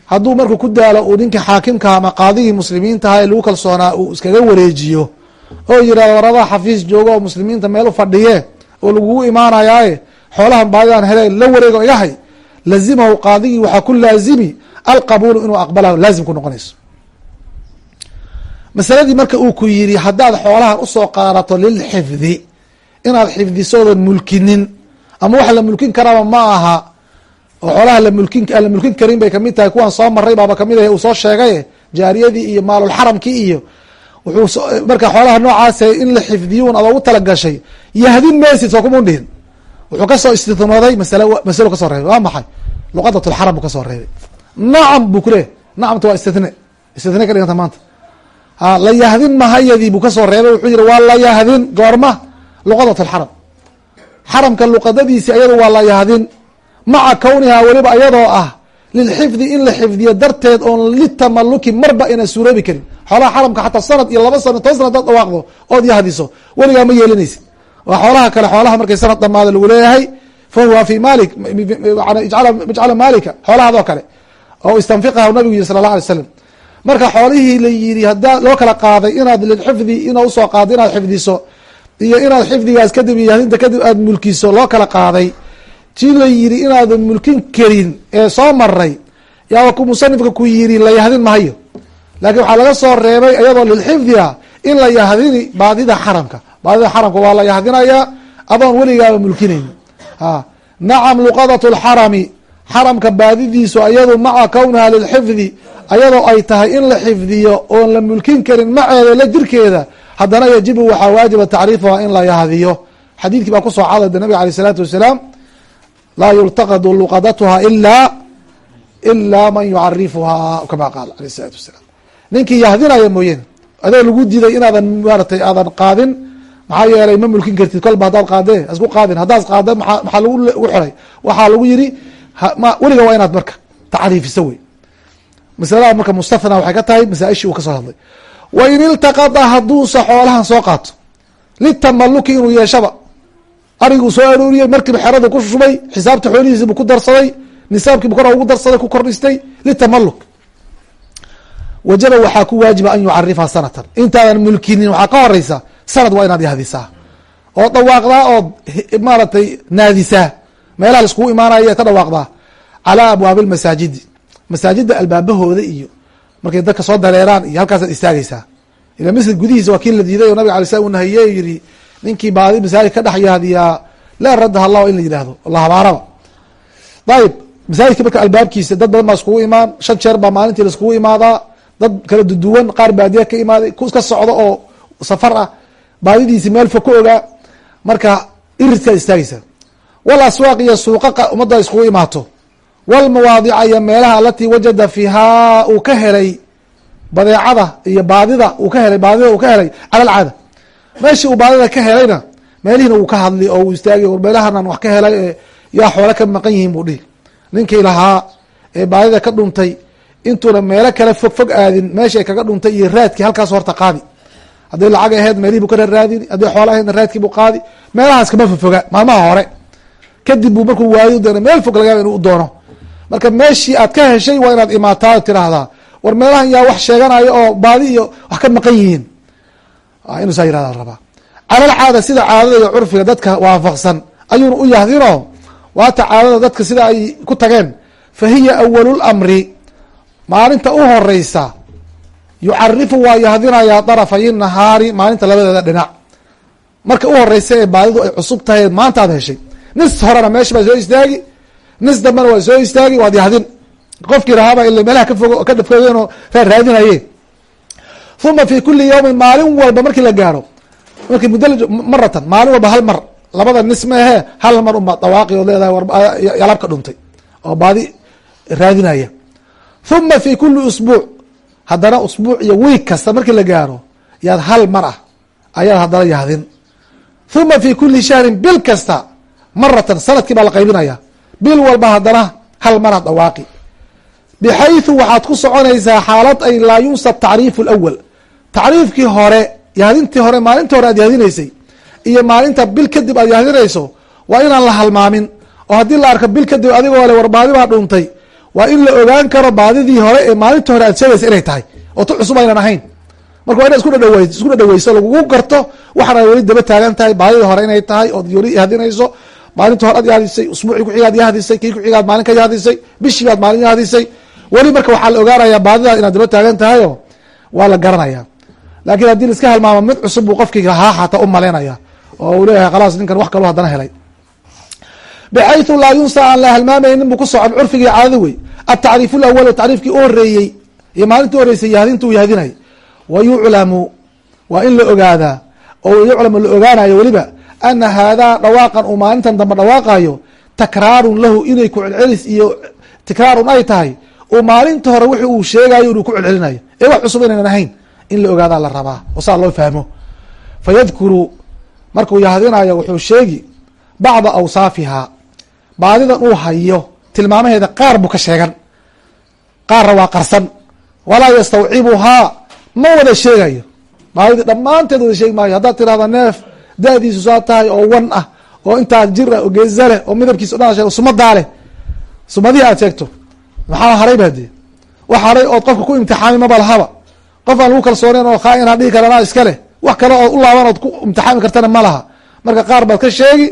Hadduu marku ku daalo uu ninkii xaakimka ama qaadigii muslimiintaha ee lagu kalsoonaa uu iskaga wareejiyo. Oo yiraahdo waradaha xafiis joogo oo muslimiinta meel u fadhiye oo lagugu imaanayaaye xoolahan baadidaan hele la wareego igahay lazimahu qaadigii waxaa ku laazimi alqabuulu inuu aqbala laazim ku noqonayso masaladii marka uu ku yiri haddaad xoolahan u soo qaadato lilxifdi inaad xifdisoodan mulkinin ama wax la mulkin karaaba ma aha oo xoolaha lamulkin aan la mulkin karin bay ka mid tahay kuwaan soo maray baaba ka mid ah uu soo sheegay jaariyadii iyo maalulxaramkii iyo wuxuu marka xoolaha noocaas in la xifdiyun ad ugu talagashay yahdin mesid soo kuma dhihin. Wuxuu ka soo istinooday masal masalo ka soo reebay waa maxay? Luqadatulxaram buu ka soo reebay. Nacam buu kuleeyahy nacamta waa istine istine ka dhiganta maanta la yahdin mahayadii buu ka soo reebay wuxuu yihi waa la yahdin goorma luqadatulxaram xaramka luqadadiisi ayado waa la yahdin. Maca kownihaa weliba ayadoo ah lilxifdi in la xifdiyo darteed oon litamaluki marba ayna suuroobi karin. Xoolaha xaramka xataa sanad iyo laba sano toban sana hadaad dhawaaqdo ood yahdiso weligaa ma yeelinaysid waa xoolaha kale xoolaha markay sanad dhamaado lagu leeyahay fa huwa fi malik ijcala maalika xoolahadoo kale oo istanfiqaha nabigu yihi sala allah alay slam marka xoolihii la yidhi hadaa loo kala qaaday inaad lilxifdi ina u soo qaado inaad xifdiso iyo inaad xifdigaas kadib iyo yahdinta kadib aad mulkiso loo kala qaaday. Ti la yidhi inaadan mulkin karin ee soo maray yaa ku musanifka ku yidhi la yahdin mahayo laakiin waxaa laga soo reebay iyadoo lilxifdi ah in la yahdini baadida xaramka. Baadida xaramka waa la yahdinayaa adoon weligaaba mulkinayn nacam luqadat lxarami xaramka baadidiisu ayadu maca kownaha lilxifdi ayadoo ay tahay in la xifdiyo oon la mulkin karin maceeda la jirkeeda haddana yajibu waxaa waajiba tacriifuha in la yahdiyo xadiidkii baa ku soo cadada nabiga aleyh isalaatu wasalaam laa yultaqadu luqadatuha ilaa ilaa man yucarifuhaa kama qaal aleyh isalaatu wasalaam. Ninkii yahdinaya mooyeen adoo lagu diiday inaadan maaratay aadan qaadin maxaa yeelay ma mulkin kartid kolba haddaad qaadee hasku qaadin haddaad qaada maxaa lagu xiray waxaa lagu yiri weliga waa inaad marka tacriifiso wey masalada marka mustathna waxay ka tahay masaaishii uu ka soo hadlay. Wain iltaqada hadduusa xoolahan soo qaato. Litamaluki inuu yeeshaba. Ariguu soo arooriyey markiiba xeradu ku shubay xisaabta xoolihiisi buu ku darsaday nisaabkiibu kor ugu darsaday ku kordhistay litamaluk wajaba waxaa ku waajiba an yucarifa sanatan. Intaadan mulkinin waxaa ka horeysa sanad waa inaad yahdisaa. Oo dhawaaqdaa ood maaratay naadisaa. Meelaha laiskugu imaanaya ka dhawaaqdaa. Calaa abwaabi lmasaajidi masaajida albaabahooda iyo markay dadka soo dareeraan iyo halkaasaad istaageysaa ila masjid gudihiisa waa kii la diiday oo nabig alay slam uu nahiyey yihi ninkii baadi masaajid ka dhex yahdiyaa laa raddaha allahu in la yidhahdo la habaaraba ayib masaajidka marka albaabkiisa dad badan baa iskugu imaan shan jeer baa maalintii laiskugu imaadaa dad kala duduwan qaar baadiya ka imaaday ka socdo oo safar ah baadidiisi meel fog ka ogaa marka iridkaad istaageysaa wal aswaaq iyo suuqa ummadda iskugu imaato walmawaadica iyo meelaha alatii wajada fiihaa uu ka helay badeecada iyo baadida uu ka helay baadida uu ka helay cala meeshii uu baadida ka helayna meelihiina uu ka hadli oo uu istaagay war meelahanan wax ka helay yaa xoole ka maqan yihiin buu dhihi ninkii lahaa ee baadida ka dhuntay intuuna meelo kale fog aadin meeshay kaga dhuntay iyo raadkii halkaas horta qaadi hadday lacag aheyd meelihii bu ka raaraadini hadday xoolo aheydna raadkii buu qaadi meelahaas kama fofoga maalmaha hore kadib buu markuu waayo meel fog laga yaaba inuu u doono marka meeshii aad ka heshay waa inaad imaataa tiraahdaa war meelahan yaa wax sheeganayo oo baadi iyo wax ka maqan yihiin. Inuu saa yirahda la rabaa. Calal caada sida caadada iyo curfiga dadka waafaqsan. Ayuuna u yahdino waata caadada dadka sida ay ku tageen. Fa hiya awalulamri maalinta u horeysa yucarifu waa yahdinayaa darafay nahaari maalinta labadeeda dhinac. Marka u horeysa ee baadidu ay cusub tahay maanta ad heshay. Nis horena meesha baa soo istaagi nis dambena waa soo istaagi waad yahdin qofkii rahaaba ila meelaha kafog ka dhafkooden oo raad raadinaye uma fi kuli yawmin maalin walba markii la gaaro markii muddo maratan maalin walba hal mar labada nis ma ahe hal mar unba dawaaqi oo leedahay yalab ka dhuntay oo baadi raadinaya. Uma fi kuli usbuuc haddana usbuuc iyo wiig kasta markii la gaaro yaad hal mar ah ayaad haddana yahdin uma fi kuli shahrin bil kasta maratan sannadkii baa la qaybinaya bil walba haddana hal maraad dhawaaqi. Bxayu waxaad ku soconaysaa xaalad ay laa yunsa tacriifu lawal tacriifkii hore yahdintii hore maalinta hore aad yahdinaysay iyo maalinta bil kadib aad yahdinayso waa inaan la halmaamin. Oo haddii la arko bil kadib adigoo le war baadibaa dhuuntay waa in la ogaan karo baadidii hore ee maalintii hore aad sheegaysa inay tahay. Oo ti cusub aynan ahayn. Marka waa ina isku dhadhaweyso lagugu garto waxaana weli daba taagan tahay baadidii hore inay tahay ood yori yahdinayso maalinta hore ad yahdisay usbuucii kuxigaad yahdisay kii kuxigaad maalin ka yahdisay bishiibaad maalin yahdisay weli marka waxaa la ogaanaya baadidaad inaad daba taagan tahayo waa la garanaya. Laakiin haddii laiska halmaamo mid cusub buu qofkii lahaa xataa u malaynaya oo uu leeyahay khalaas ninkan wax kaloo haddana helay. Bxayثu laa yunsa aan la halmaamaynin buu ku socon curfigii caadada wey atacriif اlawal tacriifkii u horeeyey iyo maalintii horeysay yahdinta uu yahdinay wa yuclamu waa in la ogaadaa oo yuclamu la ogaanayo weliba ana haadaa dhawaaqan uu maalintan dambe dhawaaqayo takraarun lahu inay ku celcelis iyo tikraarun ay tahay uu maalinta hore wixi uu sheegayo inuu ku celcelinayo ee wax cusub inaynan ahayn in la ogaadaa la rabaa oo saa loo fahmo fayadkuru markuu yahdinayo wuxuu sheegi bacda awsaafihaa baadidan uu hayo tilmaamaheeda qaar buu ka sheegan qaarna waa qarsan walaa yastawcibuhaa ma wada sheegayo baadidii dhammaanteed wada sheegi maayo haddaad tirahda neef da-diisu saa tahay oo wan ah oo intaa jir ah oo geeza leh oo midabkiisa dhan sheeg sumadaa leh. Sumadihii aad sheegto maxaa haray ba dee wax haray ood qofka ku imtixaami maba lahaba qof aan lagu kalsooneyn oo khaain ha dhihi karanaa iska wax kale ood u laaban ood ku imtixaami kartana ma laha. Marka qaar baad ka sheegi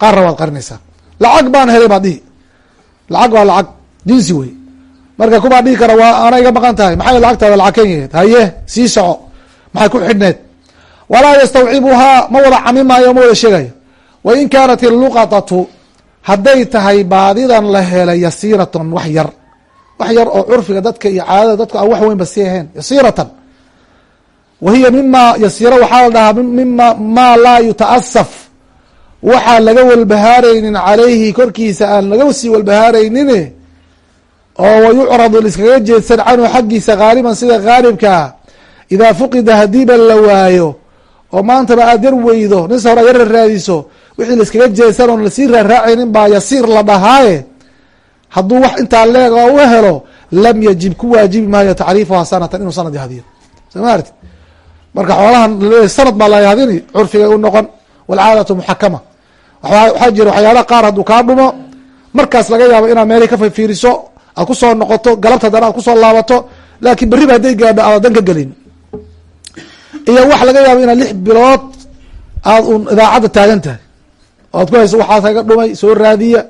qaarna waad qarinaysaa lacag baan helay baad dhihi. Lacag waa lacag jinsi wey marka kubaa dhihi kara waa ana iga maqan tahay? Maxay lacagtaada lacag ken yaheed haye sii soco. Maxay ku xidhneed walaa yastawcibuhaa ma wada camimaayo ma wada sheegayo wa in kaanat iluqatatu hadday tahay baadidan la helay yasiiratan wax yar. Wax yar oo curfiga dadka iyo caadada dadka aan wax weyn ba sii ahayn yasiiratan. Wa hiya mima yasiira waxaa la dhahaa mima maa laa yutaasaf waxaan laga walbahaaraynin calayhi korkiisa aan laga sii walbahaaraynin oo wayucradu liskaga jeedsan canhu xaggiisa haaliban sida haalibkaa idaa fuqida hadiiba la waayo oo maantaba aad yar weydo nis hore yar raadiso wixii laiskaga jeedsan oon la sii raaraacaynin baa yasiir la dhahaaye. Hadduu wax intaa leeg u helo lam yajib ku waajibi maayo tacriifuhaa sanatan inuu sanad yahdiyo soo marka xoolahan sanad baa la yahdini curfigay u noqon walcaadatu muxakama. Waxaa jira waxyaalaha qaar hadduu kaa dhumo markaas laga yaabo inaad meelhi ka fiiriso aad ku soo noqoto galabta haddana aad ku soo laabato laakiin berriba hadday gaadho aada dan ka gelin iyo wax laga yaabo inaad lix bilood aad un idaacadda taagan tahay o ad ku hayso waxaas kaga dhumay soo raadiya.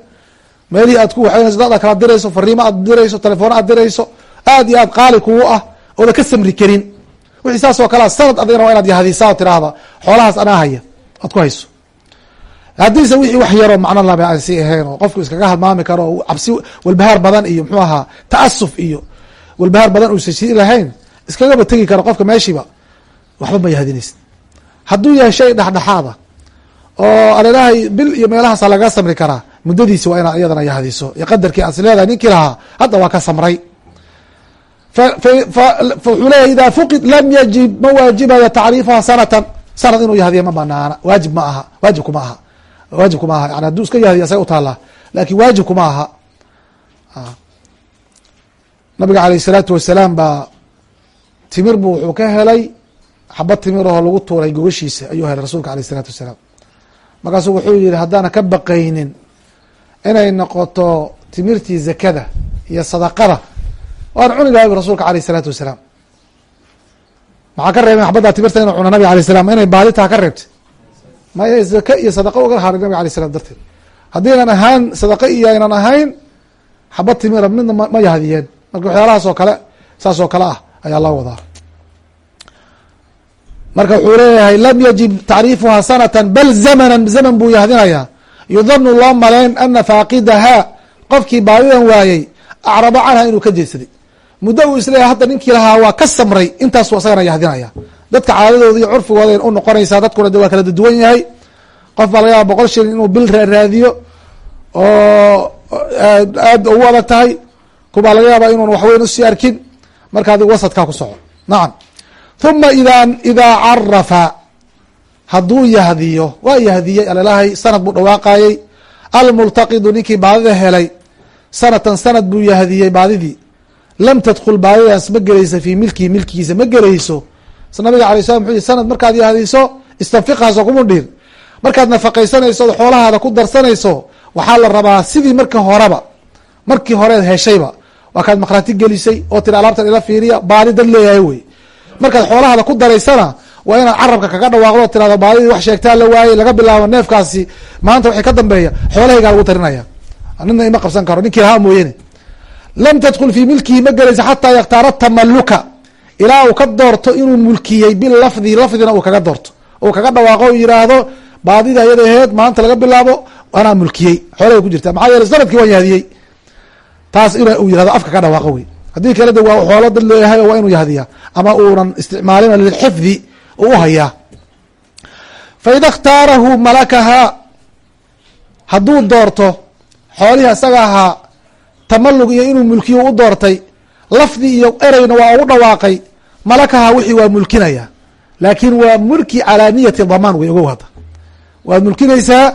Meelihii aad ku waxaynayso dad kala dirayso fariimo aad dirayso telefoona aad dirayso aad iyo aad qaali kugu ah ooda ka samri karin. Wixii saas oo kalea sanad adigana waa inaad yahadisaa oo tiraahda. Xoolahaas anaa haya aad ku hayso. Haddiise wixii wax yaroo macno laba aan ahayn oo qofku iskaga halmaami karo oo cabsi walbahaar badan iyo muxuu ahaa ta'asuf iyo walbahaar badan uusa sii lahayn iskagaba tegi karo qofka meeshiiba waxba ma yahdinaysid hadduu yahay shay dhexdhexaada oo alelahay bil iyo meelahaasa laga samri karaa muddadiisi waa inaad iyadana yahdiso iyo qadarkii aad is leedahay ninkii lahaa hadda waa ka samray. Wuxuu leeyahy ida fuqid lam yajib ma waajibayo tacriifuha sanatan. Sanad inuu yahdiya ma banaana. Waajib ma aha. Waajibku ma aha. Waajibku ma aha. Yani hadduu iska yahdiya isaga utaalaa laakiin waajib kuma aha. Nabiga aleyh الsalaatu wasalaam baa timir bu wuxuu ka helay xaba timirahoo lagu tuuray gogashiisa ayuu helay rasuulka aleyh isalaatu wasalaam. Markaasu wuxuu yihi haddaana ka baqaynin inay noqoto timirtii zakada iyo sadaqada waan cuni lahay bu rasuulka aleyh isalaatu wasalaam. Maxaa ka reebeen xabaddaa timirta inuu cuno nabig alay salam inay baadi ka reebtay. Maya zaka iyo sadaqa uga haray nabig alay salam darteed. Haddiynan ahaan sadaqa iyo aynan ahayn xabad timira midna ma yahdiyeen. Marka waxyaalahaas oo kale saas oo kale ah ayaa loo wadaa marka wuxuu leeyahay lam yajib tacriifuha sanatan bal zamanan zaman buu yahdinayaa yudanu loo malayn ana faaqidahaa qofkii baadidan waayey acraba canha inuu ka jeedsaday muddo uu is leeyahay hadda ninkii lahaa waa ka samray intaasu asagana yahdinaya dadka caadadooda iyo curfigooda u noqonaysaa dadkuna de waa kala duwan yahay. Qof baa laga yaaba boqol shilin inuu bil raadiyo oo aad ugu adag tahay. Kubaa laga yaaba inuun waxweyn u sii arkin. Marka adigu wasadkaa ku soco. Nacam huma ida idaa carafa hadduu yahdiyo waa yahdiyey alalahay sanad buu dhawaaqayey almultaqidu ninkii baadida helay sanatan sanad buu yahdiyey baadidii lam tadkul baadidaas ma gelaysa fii milkihi milkigiisa ma gelayso nabiga alay slam wuxuu yii sanad markaad yahdiso istanfiqhaasoo kuma dhihin markaad nafaqaysanayso od xoolahaada ku darsanayso waxaa la rabaa sidii marka horeba markii horeed heshayba waa kaad maqraati gelisay oo tiri alaabtan ila fiiriya baadi dad leeyahay wey markaad xoolahaada ku daraysana waa inaad carabka kaga dhawaaqdo tirahdo baadidii wax sheegtaa la waayey laga bilaabo neefkaasi maanta waxay ka dambeeya xoolahaygaa lagu tarinaya. Nina ima qabsan karo ninkii lahaa mooyane lam tadkul fii milkihi ma gelaysa xataa yaktaara tamaluka ilaa uu ka doorto inuu mulkiyey bilafdi lafdina uu kaga doorto. Uu kaga dhawaaqo u yihaahdo baadida iyada aheed maanta laga bilaabo anaa mulkiyey. Xoolahay ku jirta. Maxaa yeele sannadkii waan yahdiyey taas in yihahdo afka ka dhawaaqo wey haddii kale de waa xoolo dad leeyahay waa inuu yahdiyaa ama uunan isticmaalin lilxifdi u uhayaa fa ida اkhtaarahu malakahaa hadduu doorto xoolihii isaga ahaa tamalug iyo inuu mulkiyo u doortay lafdi iyo ereyna waa ugu dhawaaqay malakaha wixii waa mulkinaya. Laakin waa mulki calaa niyati damaan wey ogow hadda waad mulkinaysaa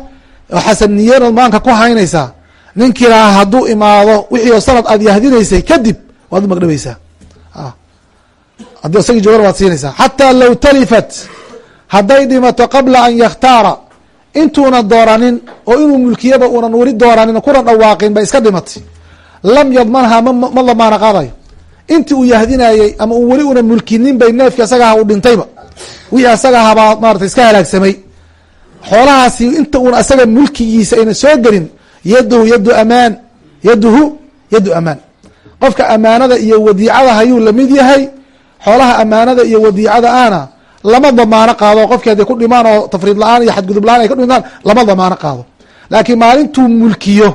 oo xasaniyeen maanka ku haynaysaa ninkii lahaa hadduu imaado wixii oo sanad aad yahdinaysay kadib waad u magdhabaysaa haddii isagii joogan waad siinaysaa. Xataa low talifat hadday dhimato qabla an yakhtaara intuuna dooranin oo inuu mulkiyaba uunan weli dooranin kuna dhawaaqin bay iska dhimatay lam yadmanhaa ma damaana qaadayo. Intii uu yahdinayey ama uu weli una mulkinin bay neefki asaga aha uu dhintayba. Wixii asaga ahabaa maarata iska halaagsamay. Xoolahaasi inta uuna asaga mulkigiisa ayna soo gelin yaduhu yadu amaan yaduhu yadu amaan qofka amaanada iyo wadiicada hayuu la mid yahay xoolaha amaanada iyo wadiicada ahna lama damaano qaado qofkii hadday ku dhimaan oo tafriid la'aan iyo xadgudub la'aan ay ku dhintaan lama damaano qaado. Laakiin maalintuu mulkiyo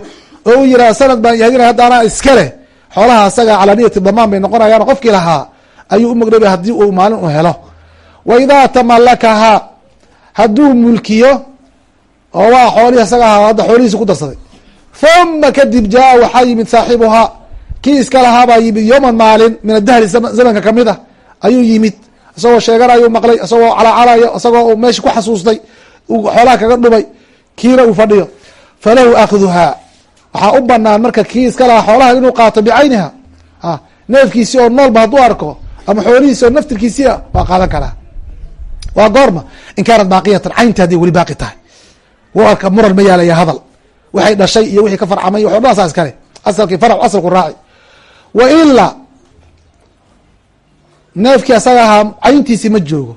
oo u yihah sanad baan yahdinaya hadda anaa iska leh xoolaha asaga calaa niyati damaan bay noqonayaan qofkii lahaa ayuu umagdhabay haddii uu maalin u helo. Wa idaa tamalakahaa hadduu mulkiyo oo waa xoolihii asaga ahaa hadda xoolihiisi ku darsaday. Uma kadib jaa waxaa yimid saaxibuhaa kii iska lahaabaa yimid yowman maalin min adahri zamanka ka mid ah. Ayuu yimid. Isagoo sheeganayu maqlay isagoo calacalayo isagoo meesha ku xasuustay xoolaha kaga dhumay kiina uu fadhiyo. Falahu akhduhaa waxaa u banaan marka kii iska lahaa xoolaha inuu qaato bicayniha neefkiisi oo noolba hadduu arko ama xoolihiisi oo naftirkiisi a waa qaadan karaa. Waa goorma. In kaanat baaqiyatan caynti hadday weli baaqi tahay. Warka muran ma yaalaya hadal. Waxay dhashay iyo wixii ka farcamay wax o dhan asaa iskale asalkii farc asalku raaci wa ilaa neefkii asaga ahaa cayntiisi ma joogo.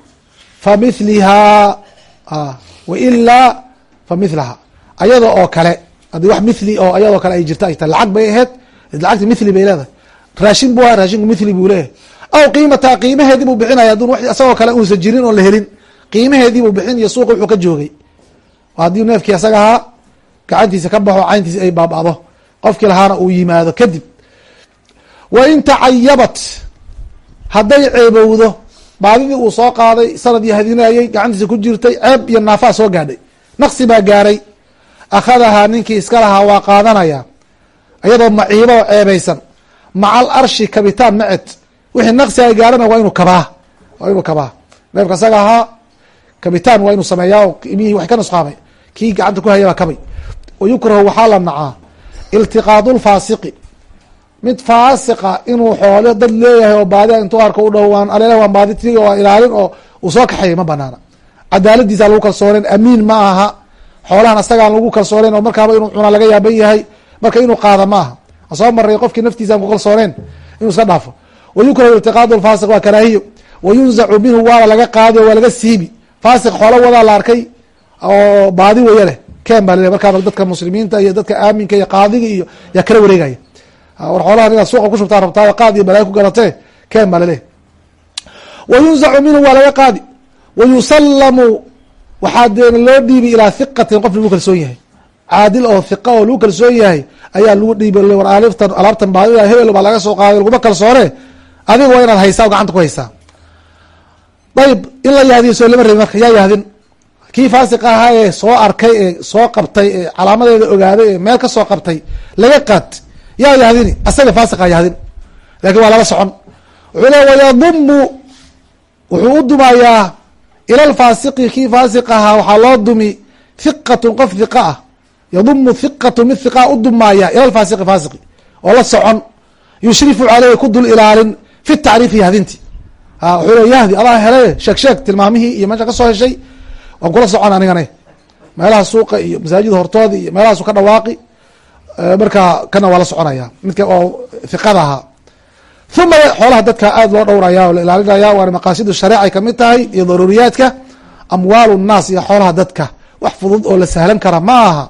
Fa milihaa wa ilaa fa milaha ayada oo kale haddii wax mithli oo ayadoo kale ay jirto ay tahay lacag bay ahayd lacagti mithli bay leedahay. Raashin bu aha raashinku mithli buu leeyahay. Aw qiimata qiimaheedii buu bixinaya haddun isagoo kale uusan jirin oon la helin qiimaheedii buu bixin iyo suuqa wuxuu ka joogay. Haddii neefkii asaga ahaa gacantiisa ka baxo cayntiisi ay baaba'do. Qofkii lahaana uu yimaado kadib wa in tacayabat hadday ceebowdo baadidii uu soo qaaday sanad iyo hadinayey gacantiisa ku jirtay ceeb iyo naafaa soo gaadhay. Naqsi baa gaadhay akhadahaa ninkii iska lahaa waa qaadanaya iyadoo maciibo oo ceebaysan. Maca al arshi kabitaan maced wixii naqsi ay gaadhana waa inuu kabaa. Waa inuu kabaa. Neefka isaga ahaa kabitaan waa inuu sameeyaa oo imihii wax ka nusqaamay. Kii gacanta ku hayabaa kabay. Wa yukrahu waxaa la nacaa iltiqaadu lfaasiqi mid faasiqa inuu xoolo dad leeyahay oo baadi intuu arko u dhaho waan aleel waan baadi tig waan ilaalin oo uu soo kaxeeya ma banaana. Cadaaladiisa lagu kalsooneen amiin ma aha. Xoolahan asagaan lagu kalsooneen oo markaaba inuu cuna laga yaaban yahay marka inuu qaada ma aha. Soo maray qofkii naftiisa ku kalsooneen inuu iska dhaafo. Wayukrahu iltiqaadu lfaasiq waa karaahiyo. Wayunzacu minhu waaba laga qaadi waa laga siibi. Faasiq xoolo wadaa la arkay oo baadi weya leh. Ken baa lele markaaba dadka muslimiinta iyo dadka aaminka iyo qaadiga iyo yaa kala wareegaya war xoolahan inaad suuqa ku shubtaa rabtaa qaad iyo balaayo ku garatee ken baa wayunzacu minhu waa laga qaadi. Wayusallamu waxaa deen loo dhiibi ilaa hiqatin qof lagu kalsoon yahay. Caadil oo hiqa oo lagu kalsoon yahay ayaa lagu dhiibi war aliftan alaabtan baadida hebel baa laga soo qaaday laguma kalsoone. Adiga waa inaad haysaa o gacanta ku haysaa. Ayb in la yahdiyo soo lama rebi marka yaa yahdin. Kii faasiq ahaa ee soo arkay ee soo qabtay ee calaamadeeda ogaaday ee meel ka soo qabtay laga qaad yaa yahdini asaga faasiqa yahdin laakiin waa lala socon. Wuxuu le wayadumu wuxuu u dumayaa ila lfaasiqi kii faasiq ahaa waxaa loo dumi hiqatun qof hiqa ah. Yadumu hiqatu mid hiqaa u dumaaya ila lfaasiqi faasiqi. Oo la socon. Yushrifu caleyhi ku dul ilaalin fi tacriifi yahdinti wuxuu le yahdi adaa hele sheeg tilmaamihii iyo meesha ka soo heshay waan kula socon anigane meelaha suuqa iyo masaajida hortooda iyo meelahaasu ka dhawaaqi markaa kana waa la soconaya. Midka oo hiqada ahaa. Uma xoolaha dadka aada loo dhowraya oo la ilaalinaya waana maqaasidu shareecay ka mid tahay iyo daruuriyaadka amwaalu nnaas iyo xoolaha dadka. Wax fudud oo la sahlan kara ma aha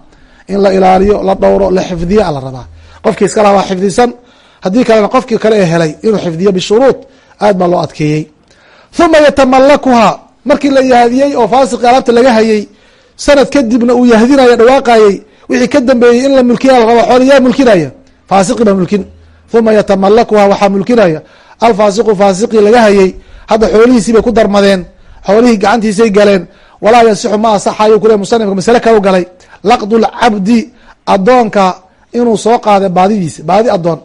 in la ilaaliyo la dhowro la xifdiyo ala rabaa. Qofkii iska laha waa xifdisan. Haddii kalena qofkii kale ee helay inuu xifdiyo bishuruud aad baa loo adkeeyey. Uma yatamalakuha markii la yahdiyey oo faasiqi alaabta laga hayey sanad kadibna uu yahdinayo dhawaaqayey wixii ka dambeeyey in la mulkiya la xooli yaa mulkinaya. Faasiqi baa mulkin. Uma yatamalakuha waxaa mulkinaya. Alfaasiqu faasiqii laga hayey hadda xoolihiisii bay ku darmadeen. Xoolihii gacantiisay galeen. Walaa yasixu ma asaxayo kule musanifka. Masale kau galay. Laqdu lcabdi adoonka inuu soo qaada baadidiisa baadi adoon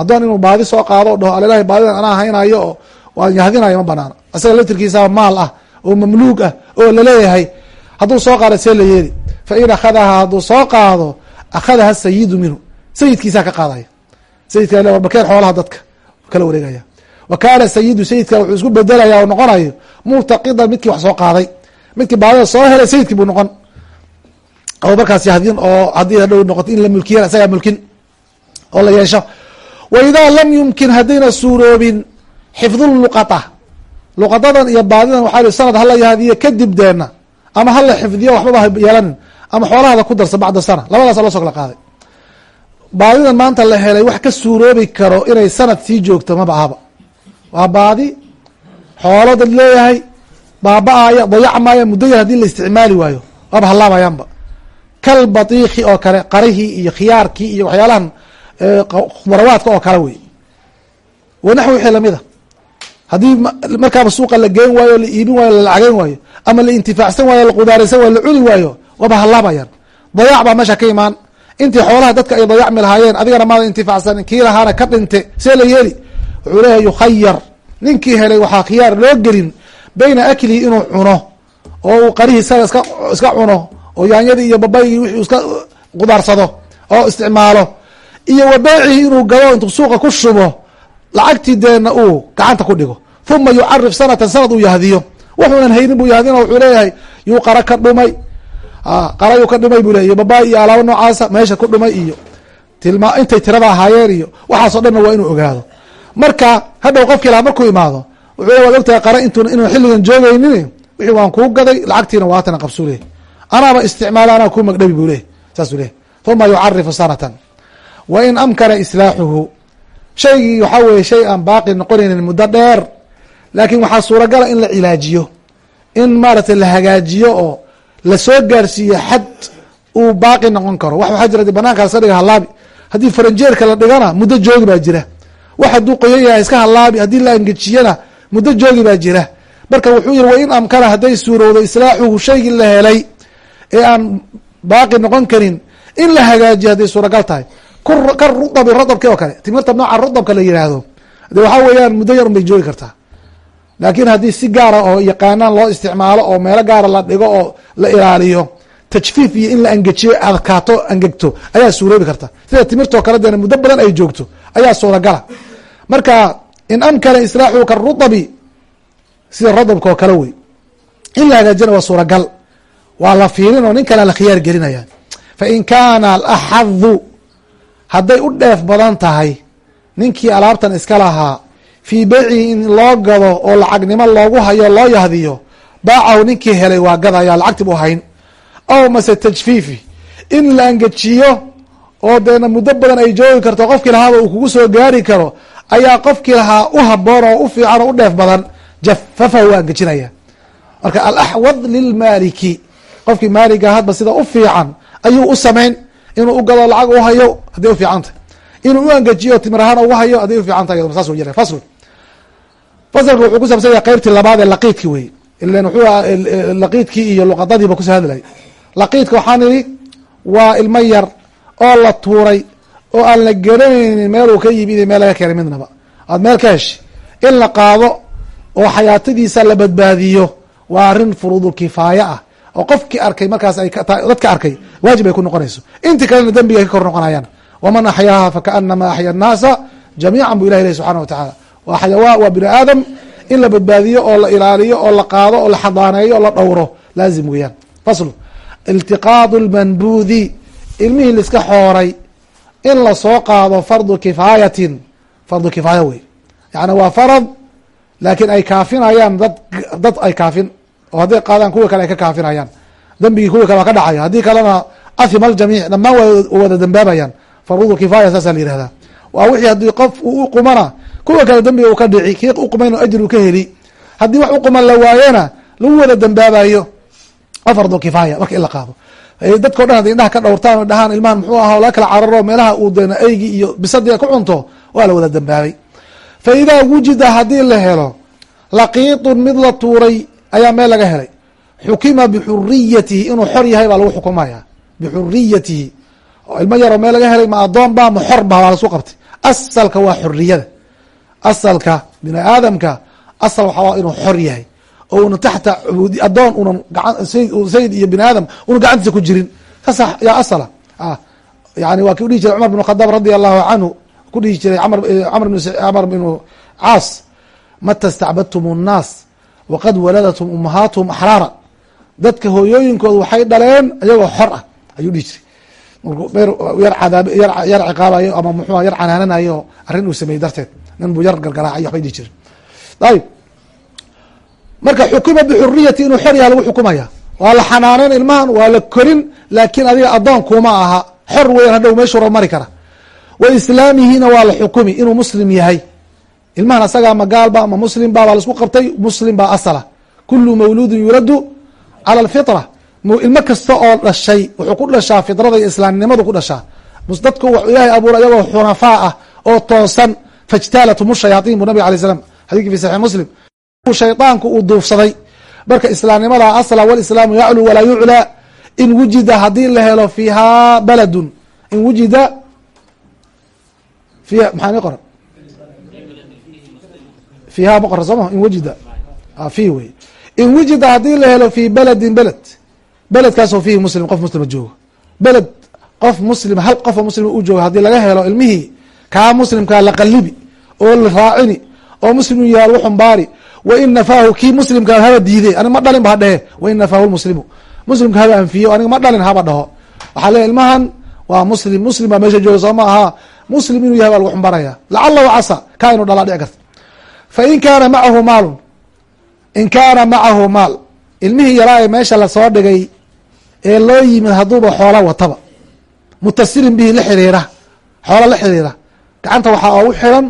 adoon inuu baadi soo qaado o dhaho alelahi baadidan anaa haynayo oo waan yahdinayo ma banaano isaga laftirkiisaba maal ah oo mamluug ah oo la leeyahay hadduu soo qaado see la yeeli fa in akhadaha hadduu soo qaado akhadaha sayidu minhu. Sayidkiisaa ka qaadaya. Sayidka bakeen xoolaha dadka. Kala wareegaya. Wa kaana sayidu sayidka wuxuu isku bedelaya oo noqonayo multaqidan midkii wax soo qaaday. Midkii baadida soo helay sayidkii buu noqon. Oo markaas yahdin oo haddii hadhow noqoto in la mulkiya isagaa mulkin. Oo la yeesho. Wa idaa lam yumkin haddayna suuroobin xifduluqata luqadadan iyo baadidan waxaa sanad hala yahdiyo kadib deena ama hala xifdiyo waxbaba yeelanin ama xoolahada ku darsa bacda sana. Labadaasa loo soo kala qaaday. Baadidan maanta la helay wax ka suuroobi karo inay sanad sii joogto maba ahaba. Waa baadi xoolo dad leeyahay baaba-aya dayacmaya muddo yar haddii la isticmaali waayo waaba halaabayaanba kal batiiki oo kale qarihii iyo khiyaarkii iyo waxyaalahan khudarawaadka oo kale wey wanaxwi wixii lamida haddii markaaba suuqa la geen waayo la iibin waayo la lacageyn waayo ama la intifaacsan waayo la qudaaraysan waayo la cuni waayo waaba halaabayaan dayac baa meesha ka imaan. Intii xoolaha dadka ay dayacmi lahaayeen adigana maada intifaacsan kii lahaana ka dhinte see la yeeli. Wuxuu leeyahay yukhayar ninkii helay waxaa khiyaar loo gelin bayna aklihi inuu cuno oo uu qarihii sana iska cuno oo yaanyadii iyo babaygii wixii iska qudaarsado oo isticmaalo. Iyo wa beecihi inuu gado intuu suuqa ku shubo lacagtii deena uu gacanta ku dhigo. Uma yucarif sanatan sanad uu yahdiyo. Wuxuunan haynin buu yahdina wuxuu leeyahay yuu qara ka dhumay qarayuu ka dhumay buu le iyo babaay iyo alaabo noocaasa meesha ku dhumay iyo tilmaa intay tirada ahaayeen iyo waxaasoo dhanna waa inuu ogaado. Marka hadhow qofkii laha markuu imaado wuxuu le waad ogtahay qara intun inuu xilligan joogaynin wixii waan kuu gaday lacagtiina waatana qabsuu leh anaaba isticmaala anaa kuu magdhabi buu leh saasuu leh uma yucarifu sanatan. Wa in amkana islaaxuhu. Shaygii waxaa weye shay aan baaqi noqonaynin muddo dheer laakiin waxaa suuragala in la cilaajiyo in maaragtay la hagaajiyo oo la soo gaarsiiyo xad uu baaqi noqon karo. Wax waxaa jira banaanka laska dhiga halaabi haddii faranjeerka la dhigana muddo joogi baa jira. Wax hadduu qoyan yahay iska halaabi haddii la angejiyana muddo joogi baa jira. Marka wuxuu yihi wa in amkana hadday suurowdo islaaxuhu shaygii la helay ee aan baaqi noqon karin in la hagaajiyo hadday suuragal tahay. Ka rudabi radabki oo kale. Timirta nooca rudabka la yihaahdo de waxaa weeyaan muddo yar un bay joogi kartaa laakiin haddii si gaara oo yaqaanaan loo isticmaalo oo meelo gaara la dhigo oo la ilaaliyo tajfiif iyo in la angejiyo adkaato angegto ayaa suuroobi karta. Sida timirtoo kale deena muddo badan ay joogto ayaa suuragala. Marka in amkana israaxu karudabi sida radabka oo kale wey. In la hagaajina waa suuragal. Waa la fiirin oo nin kale la khiyaar gelinaya. Fain kaana alaxadu hadday u dheef badan tahay ninkii alaabtan iska lahaa fii beycihi in loo gado oo lacagnimo loogu hayo loo yahdiyo baacahu ninkii helay waa gadaya lacagti bu hayn. Aw mase tajfiifi in la angejiyo oo deena muddo badan ay joogi karto qofkii lahaaba uu kugu soo gaari karo ayaa qofkii lahaa u haboon oo u fiican oo u dheef badan jafafahu waa angejinaya marka alaxwad lilmaaliki qofkii maaliga hadba sida u fiican ayuu u samayn inuu u gado lacag u hayo hadday u fiican inuu u angejiyo timir ahaan ugu hayo hadday u fiican tahay saas jira fasl faslka wuxuu ku saabsan yahay labaad ee laqiidki wey ilan wuxuu laqiidkii iyo luqadadiiba ku soo hadlay laqiidka waxaan idhi waa ilmo yar oo la tuuray oo aan la garanaynin meel uu ka yimid meel laga keenay midnaba. Aad meel ka heshi in la qaado oo xayaatadiisa la badbaadiyo waa arrin furuudulkifaaya ah. Oo qofkii arkay markaas ay dadka arkay waajib ay ku noqonayso. Intii kalena dembiga ay ka kor noqonayaan. Waman axyaaha fakaanama axya annaasa jamiican bu ilah ilahi subxana wa tacaala waa xayawaan waa bini aadam. In la badbaadiyo oo la ilaaliyo oo la qaado oo la xadaaneeyo oo la dhowro laazim weeyaan. Faslu. Iltiqaadu lmanbuudi. Ilmihii laiska xooray. In la soo qaado fardu kifaayatin. Fardu kifaaya wey yani waa farad laakiin ay kaafinayaan dad dad ay kaafin. Oo hadday qaadaan kuwa kale ay ka kaafinayaan. Dembigii kuwa kale waa ka dhacaya haddii kalena athima aljamiic dhammaan waa wada dembaabayaan. Farudu kifaaya saasaa la yihahdaa waa wixii haddii qof uu uqumana kuwa kale dembiga uu ka dhici kii uqumayna ajir uu ka heli. Haddii wax uquman la waayona lagu wada dembaabayo waa fardu kifaaya marka in la qaado. Dadko dhan hadday indhaha ka dhowrtaan o dhahaan ilmahan muxuu ahaa laga kala cararo meelaha uu deena eygii iyo bisadii ku cunto waa la wada dembaabay fa idaa wujida haddii la helo laqiitun mid la tuuray ayaa meel laga helay. Xukima bixuriyatihi inuu xor yahay baa lagu xukumaya. Bixuriyatihi ilmo yaroo meel laga helay ma adoon ba ma xor ba waa lasu qabtay. Asalka waa xoriyada asalka bini aadamka asal waxaa inuu xor yahay. Oo una taxta adoon unan sayid iyo bini aadam una gacantiisa ku jirin. Saasa yaa asala. Yani waa ki dhihi jiray cumar bn khadaab radi allahu canhu ku dhihi jiray camr bnu caas. Mata stacbadtum الnaas waqad waladatum umahaatuhum axraara. Dadka hooyooyinkooda waxay dhaleen iyagoo xor ah ayuu dhihi jiray. Cadaab yar ciqaabayo ama muxua yar canaananayo arrin uu sameeyey darteed nin buu yar gargaraacay waxbay dhihi jiren ayib. Marka xukima bixuriyati inuu xor yaha lagu xukumaya. Waa la xanaaneyn ilmahan waa la korin laakiin adiga adoon kuma aha. Xor weyan hadhow meeshuu rab mari kara. Wa islaamihina waa la xukumi inuu muslim yahay. Ilmahan asagaa ma gaalba ama muslim ba baa la isku qabtay muslim baa asala. Kulu mawluudin yuladu cala alfitra. Ilmo kasta oo dhashay wuxuu ku dhashaa fitrada iyo islaamnimadu ku dhashaa. Dadku w ilaahay abuura iyagoo xunafaa ah oo toosan fajtaalathum shayaaiin bu nabig alay slam xadidki fi saxix muslim shaydaanku uu duufsaday. Marka islaamnimada asla walislaamu yaclu walaa yuclaa in wujida haddii la helo fiihaa baladun in wujida fiiha maxaa ni qoran fiiha ma qoran soo ma in wujida. Fi wey in wujida haddii la helo fi baladin beled beledkaasoo fiihi muslim qof muslima joogo. Beled qof muslim hal qofoo muslima u joogo haddii laga helo ilmihii kaa muslimkaa la qalibi oo raacini oo muslim yaha lagu xumbaari wain nafaahu kii muslimkaa haba diiday aniga ma dhalin ba ha dhehe wain nafaahu muslimu. Muslimka haba anfiyo aniga ma dhalin haba dhaho. Waxaa leeya ilmahan waa muslim muslim baa meesha jooga soo ma aha. Muslim inuu yahay baa lagu xumbaaraya lacala wacasa kaa inuu dhalaa dhici karta. Fain kaana macahu maalun in kaana macahu maal ilmihii yaraa ee meesha la soo dhigay ee loo yimid hadduuba xoola wataba. Mutasilin bihi la xiriira xoola la xiriira gacanta waxaa ogu xiran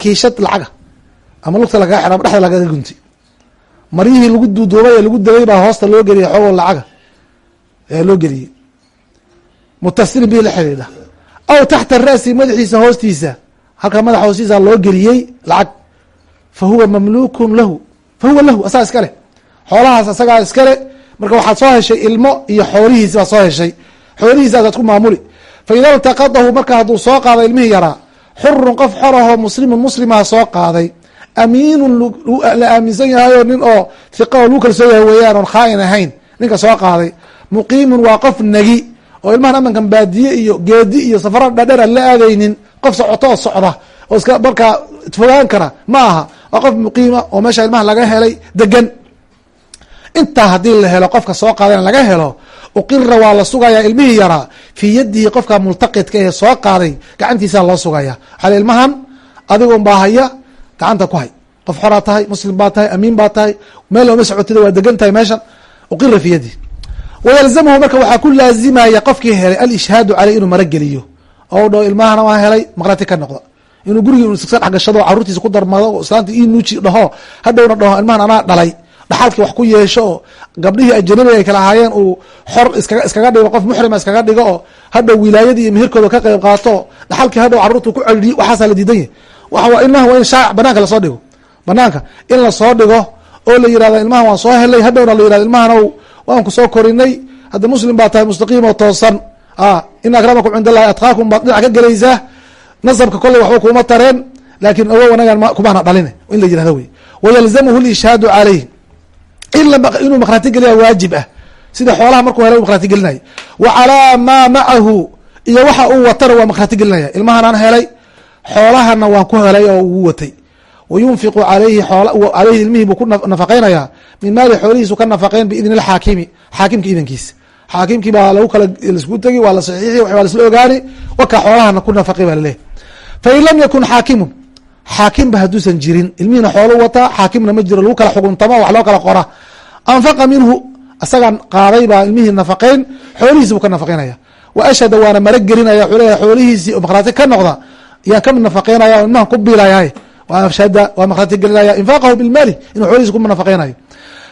kiishad lacaga. Ama lugta lagaga xira ama dhexda lagaga gunti. Maryihii lagu duuduubay ee lagu degay baa hoosta loo geliyay xoogo lacaga. Ee loo geliyey mutasilin bihi la xiriira aw taxta ra'si madaxiisa hoostiisa. Halka madaxa hoostiisa loo geliyey lacag. Fa huwa mamluukun lahu. Fa huwa lahu asaga iska leh. Xoolahaas asagaa iska le marka waxaad soo heshay ilmo iyo xoolihiisi baad soo heshay. Xoolihiisaasaad ku maamuli. Fa ida iltaqadahu marka hadduu soo qaaday ilmihii yaraa xurun qof xorahoo muslimun muslimaha soo qaaday amiinun la aaminsan yahayo nin oo hiqa oo lagu kalsoon yahay weeyaan oon khaa'in ahayn ninka soo qaaday muqiimun waa qof negi oo ilmahan amankan baadiye iyo geedi iyo safara dhadhera la aadaynin qof socoto oo socda oo iska markaa fogaan kara ma aha waa qof muqiima oo meesha ilmaha laga helay degan intaa haddii la helo qofka soo qaadana laga helo uqira waa la sugayaa ilmihii yaraa fii yadihi qofka multaqidka ee soo qaaday gacantiisa loo sugaya. Waxaa ilmahan adigun haya gacanta ku hay. Qof xoraa tahay muslim baa tahay amiin baa tahay meel looma socotida waa degan tahay meeshan uqira fii yadihi wayalzamhu marka waxaa ku laazimaya qofkii helay alishhaadu caleyh inuu marageliyo oo dhaho ilmahana waa helay maqrati ka noqda. Inuu gurigii iska dhexgashado o caruurtiisa ku darmado islaanta ii nuuji dhaho hadhowna dhaho ilmahan anaa dhalay dhaxalkii wax ku yeesho oo gabdhihii ajanabiga ay kala ahaayeen uu xor iskaga iskaga dhigo qof muxrima iskaga dhigo oo hadhow wilaayadii iyo meherkooda ka qayb qaato dhaxalkii hadhow carruurtu ku celiliyo waxaasaa la diidan yahy waa ilmaha waa in shaac banaanka la soo dhigo. Banaanka in la soo dhigo oo la yiraahdo ilmahan waan soo helay hadhowna la yiraahdo ilmahan waan ku soo korinay. Hadda muslim baa tahay mustaqiim oo toosan. In akramakum cind allahi atqaakum baad dhinac ka gelaysaa nasabka kolley waxba kuma tareen laakiin ogo wanagan kumaana dhalin in la yiraahdo wey wayalzamhu lishhaadu caleyh inuu makrati geliya waajib ah. Sida xoolaha markuu helay makrati gelinaya wa calaa maa macahu iyo waxa uu watana waa makrati gelinaya. Ilmahanaan helay xoolahana waan ku helay oo uu watay. Wa yunfiqu alayhi aleyhi ilmihii buu ku nafaqeynaya. Min maali xoolihiisu ka nafaqeyn biidni lxaakimi xaakimka idankiisa xaakimkii baa lagu kala lasku tegi waa la saxiixi waa lasla ogaani waka xoolahana ku nafaqi baa laleehay fain lam yakun xaakimun xaakimba hadduusan jirin. Ilmihiina xoolu wataa xaakimna ma jiro. Lagu kala xuguntamo wax loo kala qora. Anfaqa minhu asagaan qaaday baa ilmihii nafaqeyn xoolihiisi buu ka nafaqeynaya. Wa ashhada waana mara gelinaya wuxuu leeyahay xoolihiisii oo makhraati ka noqda yaan ka nafaqeynaya o ilmahan ku biilayahay. Ashhada waa makhraati gelinaya infaqahu bilmaali inuu xoolihiisi ku nafaqeynayo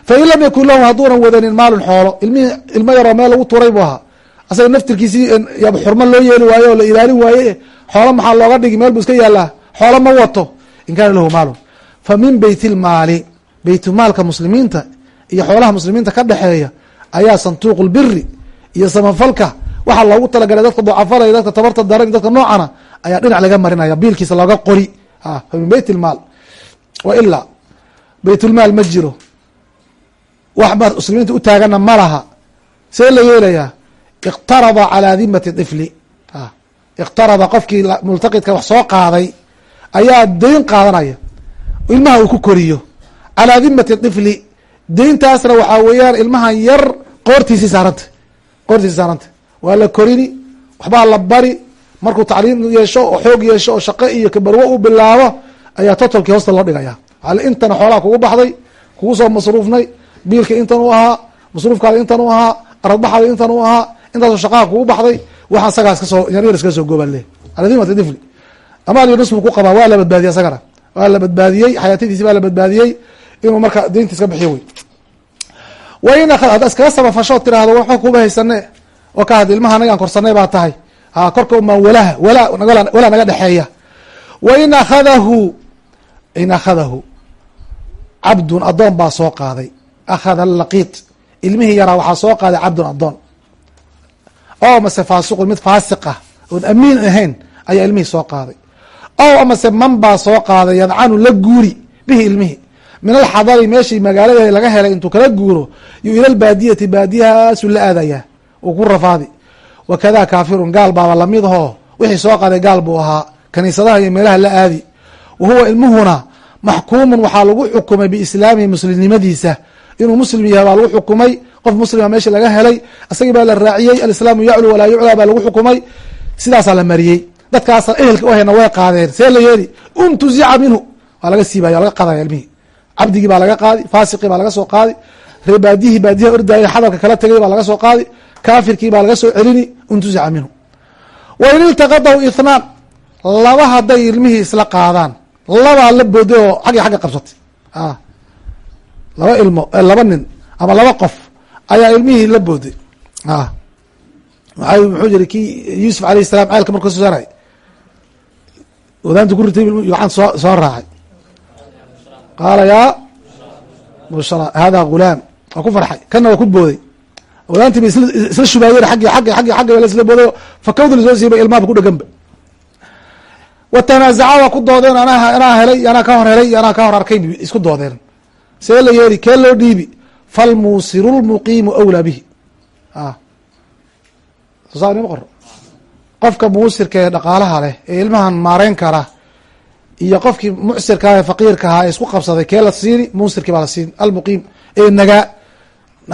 fain lam yakun lahu hadduunan wadanin maalun xoolo. Ilmihii ilmo yaroo meel lagu turay buu ahaa. Asaga naftirkiisii yaba xurmo loo yeeli waaye oo la ilaalin waaye xoolo maxaa looga dhigi meel buu iska yaalaa xoolo ma wato in kaana lahu maalun fa min beyt lmaali beytmaalka muslimiinta iyo xoolaha muslimiinta ka dhexeeya ayaa sanduuq lbiri iyo samafalka waxaa loogu talagalay dadka ducafada iyo dadka tabarta daran iyo dadka noocana ayaa dhinac laga marinaya biilkiisa looga qori. Fa min beyt lmaal wa ilaa beytulmaal ma jiro. Wax muslimiinta u taagana ma laha. See la yeelayaa iqtarada calaa dimati ifli iqtarada qofkii multaqidka wax soo qaaday ayaa deyn qaadanaya. Ilmaha uu ku koriyo. Calaa dimati ifli deyntaasna waxaa weeyaan ilmahan yar qoortiisii saaranta. Qoortiisii saaranta. Waa la korini waxbaa la bari. Markuu tacliim yeesho oo xoog yeesho oo shaqo iyo kabarwo u bilaabo ayaa totolkii hoosta loo dhigaya. Intana xoolaha kugu baxday kugu soo masruufnay biilka intan u ahaa masruufkaada intan u ahaa aradbaxaada intan u ahaa intaasoo shaqaha kugu baxday waxaan sagaa iska soo yaryar iskaga soo goobaa le aladimdifli amaal iyo nus buu ku qabaa waa la badbaadiyey asagana. Waa la badbaadiyey xayaatadiisi baa la badbaadiyey inuu marka deynta iska bixiyo wey wain ad iskaga sabafashood tiraahdo waxba kuba haysane oo ka had ilmaha anagaan korsanay baa tahay. A korka umaan walaha wala walaa naga dhexeeya. Wain akhadahu in akhadahu cabdun adoon baa soo qaaday. Akhada laqiit ilmihii yaraa waxaa soo qaaday cabdun adoon oo mase faasiqun mid faasiq ah. Oon amiin ahayn ayaa ilmihii soo qaaday ow amase man baa soo qaaday yadcanu la guuri bihi ilmihii min alxadari meeshii magaalada laga helay intuu kala guuro yo ila lbaadiyati baadiyahaasu la aadayaa uu ku rafaadi. Wakada kaafirun gaal baaba la mid wixii soo qaaday gaal buu ahaa. Kaniisadaha iyo meelaha la aadi. Wa ilmuhuna maxkuumun waxaa lagu xukumay biislaamihi muslimnimadiisa. Inuu muslim yahay baa lagu xukumay qof muslima meesha laga helay isagii baa la raaciyey alislaamu yaclu walaa yuclaa baa lagu xukumay. Sidaasaa la mariyey dadkaasa ehelka u hayna way qaadeen. See la yeeli untuzica minhu. Waa laga siibaya waa laga qaadaya ilmihii. Cabdigii baa laga qaadi faasiqii baa laga soo qaadi ree baadiyaha ordayay xadalka kala tegay baa laga soo qaadi kaafirkii baa laga soo celini untuzica minhu. Wain iltaqadahu ithnaan laba hadday ilmihii isla qaadaan labaa la booday oo xaggi xagga qabsatay. Laba ilmo laba nin ama laba qof ayaa ilmihii la booday. Waay muxuu jiri kii yuusuf alayh salam ceelka markuu soo saaray wadaanta ku ritay gacan soo soo raacay. Qaala yaa bushra hada gulaam. Waa ku farxay. Kana waa ku booday. Wadaantii ba isla shubaayeen aggi aggi aggi aggi ba isla booday fakawda la soo siibay ilmaaba ku dhegan ba. Watanaazaca waa ku doodeen anaa anaa helay anaa ka hor helay anaa ka hor arkay isku doodeen. See la yeeli? Kee loo dhiibi? Falmuusiru lmuqiimu awlaa bihi. Sosaanima qoro qofka muusirka ee dhaqaalaha leh ee ilmahan maareyn kara iyo qofkii mucsirka ee faqiirka ahaa ee isku qabsaday kee la siini? Muusirkii baa la siini almuqiim ee nagaa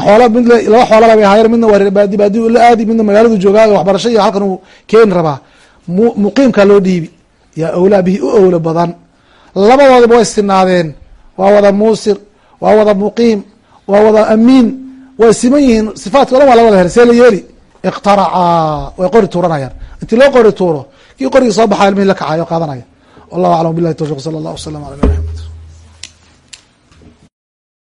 xoola mid laba xoolala bay ahaayeen midna waa baadi baadi la aadi midna magaaladu joogaa waxbarasho iyo halkan uu keeni rabaa. Muqiimkaa loo dhiibi. Yaa awlaa bihi u owlo badan. Labadoodiba way sinaadeen waa wada muusir waa wada muqiim waa wada amiin. Way siman yihiin. Sifaadka o dhan waa la wada hel see la yeeli. Iqtaracaa way qori tuuranayaan intii loo qori tuuro kii qorigii soo baxaa ilmihii la kacayo qaadanaya. Wallahu aclam billahi tawfiq sala allah wasalam ala nabi